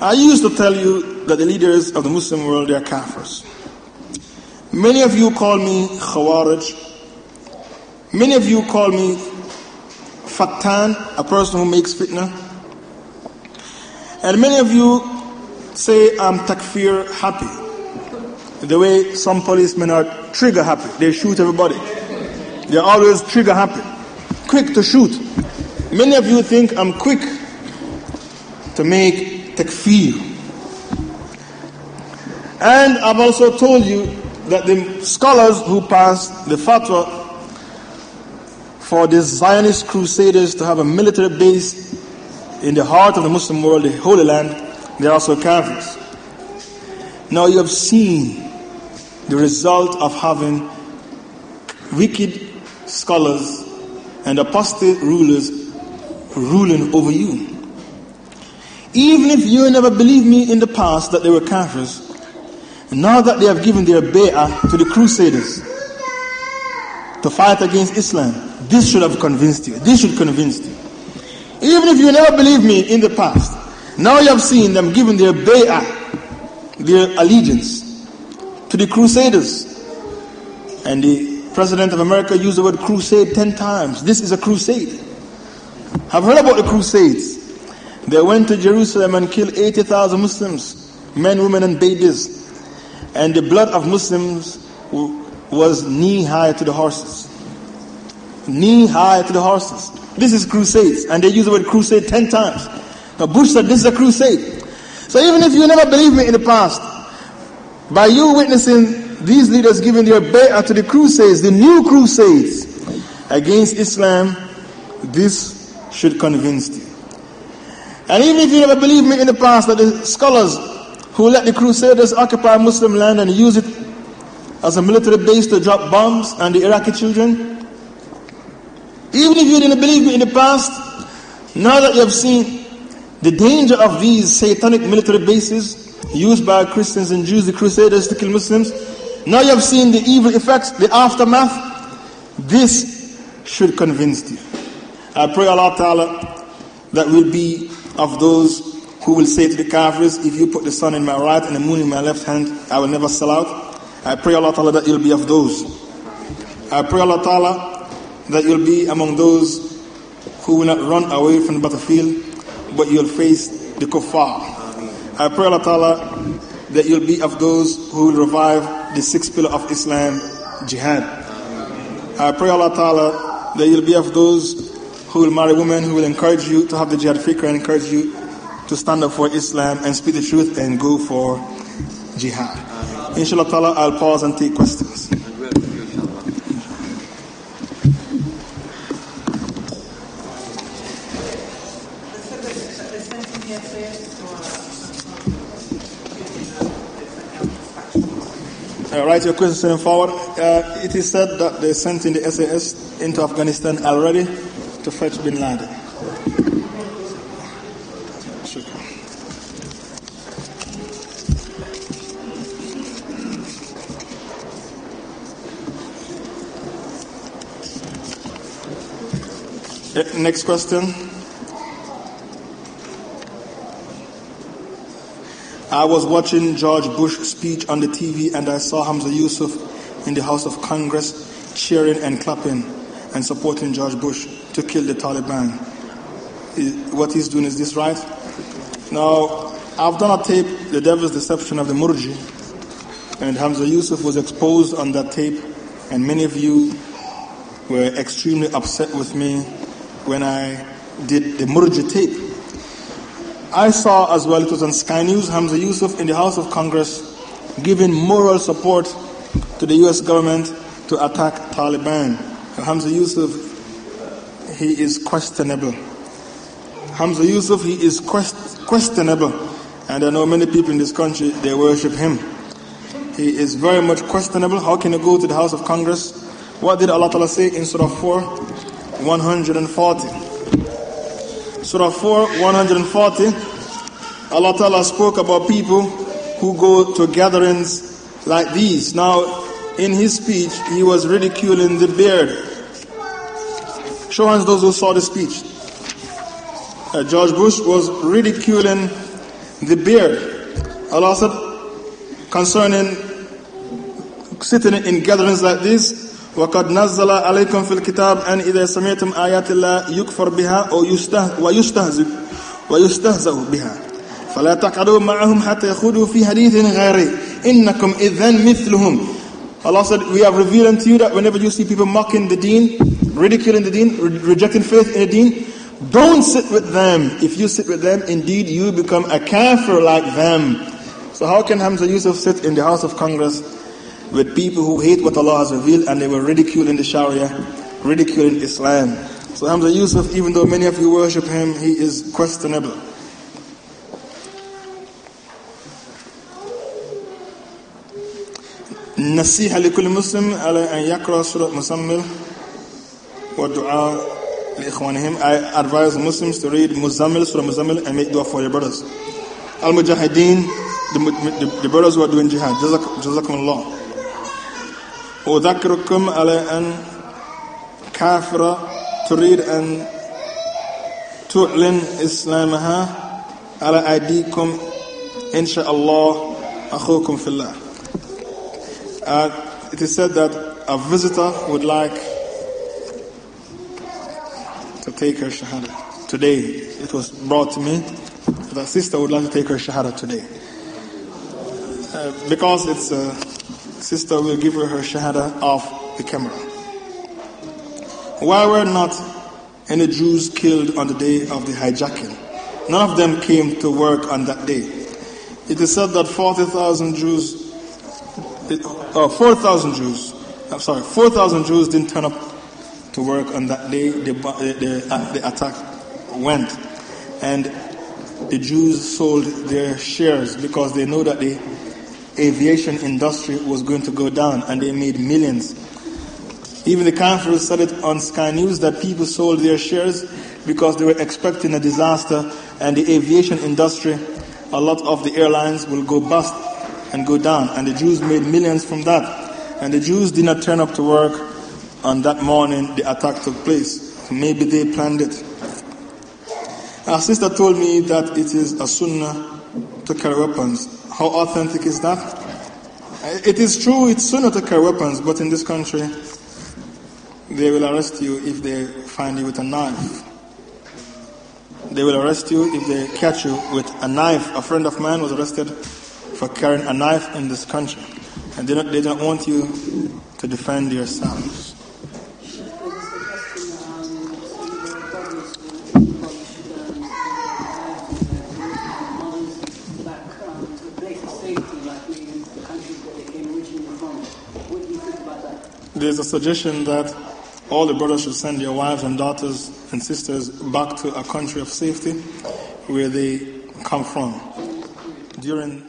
I used to tell you that the leaders of the Muslim world, they are kafirs. Many of you call me Khawarij. Many of you call me Fattan, a person who makes fitna. And many of you say I'm takfir happy. The way some policemen are trigger happy. They shoot everybody. They're always trigger happy. Quick to shoot. Many of you think I'm quick to make takfir. And I've also told you that the scholars who passed the fatwa for the Zionist crusaders to have a military base in the heart of the Muslim world, the Holy Land, they're also Kafirs. Now you have seen the result of having wicked scholars and apostate rulers ruling over you. Even if you never believed me in the past that they were Kafirs, now that they have given their bay'ah to the crusaders to fight against Islam, this should have convinced you. This should convince you. Even if you never believed me in the past, now you have seen them giving their bay'ah, their allegiance to the crusaders. And the President of America used the word crusade ten times. This is a crusade. I've heard about the crusades. They went to Jerusalem and killed 80,000 Muslims, men, women, and babies. And the blood of Muslims was knee high to the horses. Knee high to the horses. This is crusades. And they use the word crusade 10 times. Now Bush said this is a crusade. So even if you never believed me in the past, by you witnessing these leaders giving their bay'ah to the crusades, the new crusades against Islam, this should convince you. And even if you never believed me in the past that the scholars who let the crusaders occupy Muslim land and use it as a military base to drop bombs on the Iraqi children, even if you didn't believe me in the past, now that you have seen the danger of these satanic military bases used by Christians and Jews, the crusaders to kill Muslims, now you have seen the evil effects, the aftermath, this should convince you. I pray Allah Ta'ala that will be of those who will say to the Kafirs, if you put the sun in my right and the moon in my left hand, I will never sell out. I pray Allah Ta'ala that you'll be of those. I pray Allah Ta'ala that you'll be among those who will not run away from the battlefield, but you'll face the kuffar. I pray Allah Ta'ala that you'll be of those who will revive the sixth pillar of Islam, jihad. I pray Allah Ta'ala that you'll be of those who will marry women who will encourage you to have the jihad fikr and encourage you to stand up for Islam and speak the truth and go for jihad. Inshallah ta'ala, I'll pause and take questions. Uh, write your question forward. Uh, it is said that they sent in the SAS into Afghanistan already to fetch bin Laden. Next question. I was watching George Bush's speech on the TV and I saw Hamza Yusuf in the House of Congress cheering and clapping and supporting George Bush to kill the Taliban. What he's doing is this right? Now, I've done a tape, The Devil's Deception of the Murji, and Hamza Yusuf was exposed on that tape, and many of you were extremely upset with me when I did the Murji tape. I saw as well, it was on Sky News, Hamza Yusuf in the House of Congress giving moral support to the US government to attack Taliban. Hamza Yusuf he is questionable. Hamza Yusuf, he is quest- questionable. And I know many people in this country, they worship him. He is very much questionable. How can you go to the House of Congress? What did Allah Ta'ala say in Surah 4? 140. Surah 4, 140. Allah Ta'ala spoke about people who go to gatherings like these. Now, in his speech, he was ridiculing the beard Show hands those who saw the speech. Uh, George Bush was ridiculing the beard. Allah said concerning sitting in gatherings like this, وقد نزل عليكم في الكتاب أن إذا سمعتم آيات الله يكفر بها أو ويستهزئ ويستهزأ بها فلا تقعدوا معهم حتى يخوضوا في حديث غيره إنكم إذن مثلهم Allah said, we have revealed unto you that whenever you see people mocking the deen, ridiculing the deen, re- rejecting faith in the deen, Don't sit with them. If you sit with them, indeed you become a kafir like them. So how can Hamza Yusuf sit in the House of Congress with people who hate what Allah has revealed and they were ridiculing the Sharia, ridiculing Islam? So Hamza Yusuf, even though many of you worship him, he is questionable. نصيحة لكل مسلم على أن يقرأ سورة مسمل والدعاء لإخوانهم I advise Muslims to read Muzammil, Surah Muzammil and make dua for your brothers. Al-Mujahideen, the, the, the, brothers who are doing jihad. جزاكم الله. أذكركم على أن كافرة تريد أن تعلن إسلامها على أيديكم إن شاء الله أخوكم في الله. Uh, it is said that a visitor would like to take her shahada today. It was brought to me that a sister would like to take her shahada today. Uh, because it's a sister will give her her shahada off the camera. Why were not any Jews killed on the day of the hijacking? None of them came to work on that day. It is said that 40,000 Jews uh, 4,000 Jews, I'm sorry, 4,000 Jews didn't turn up to work on that day the, the, uh, the attack went. And the Jews sold their shares because they know that the aviation industry was going to go down and they made millions. Even the conference said it on Sky News that people sold their shares because they were expecting a disaster and the aviation industry, a lot of the airlines will go bust and go down. And the Jews made millions from that. And the Jews did not turn up to work on that morning the attack took place. Maybe they planned it. Our sister told me that it is a sunnah to carry weapons. How authentic is that? It is true, it's sunnah to carry weapons, but in this country, they will arrest you if they find you with a knife. They will arrest you if they catch you with a knife. A friend of mine was arrested for carrying a knife in this country. And they don't, they don't want you to defend yourselves. There's a suggestion that all the brothers should send their wives and daughters and sisters back to a country of safety where they come from. During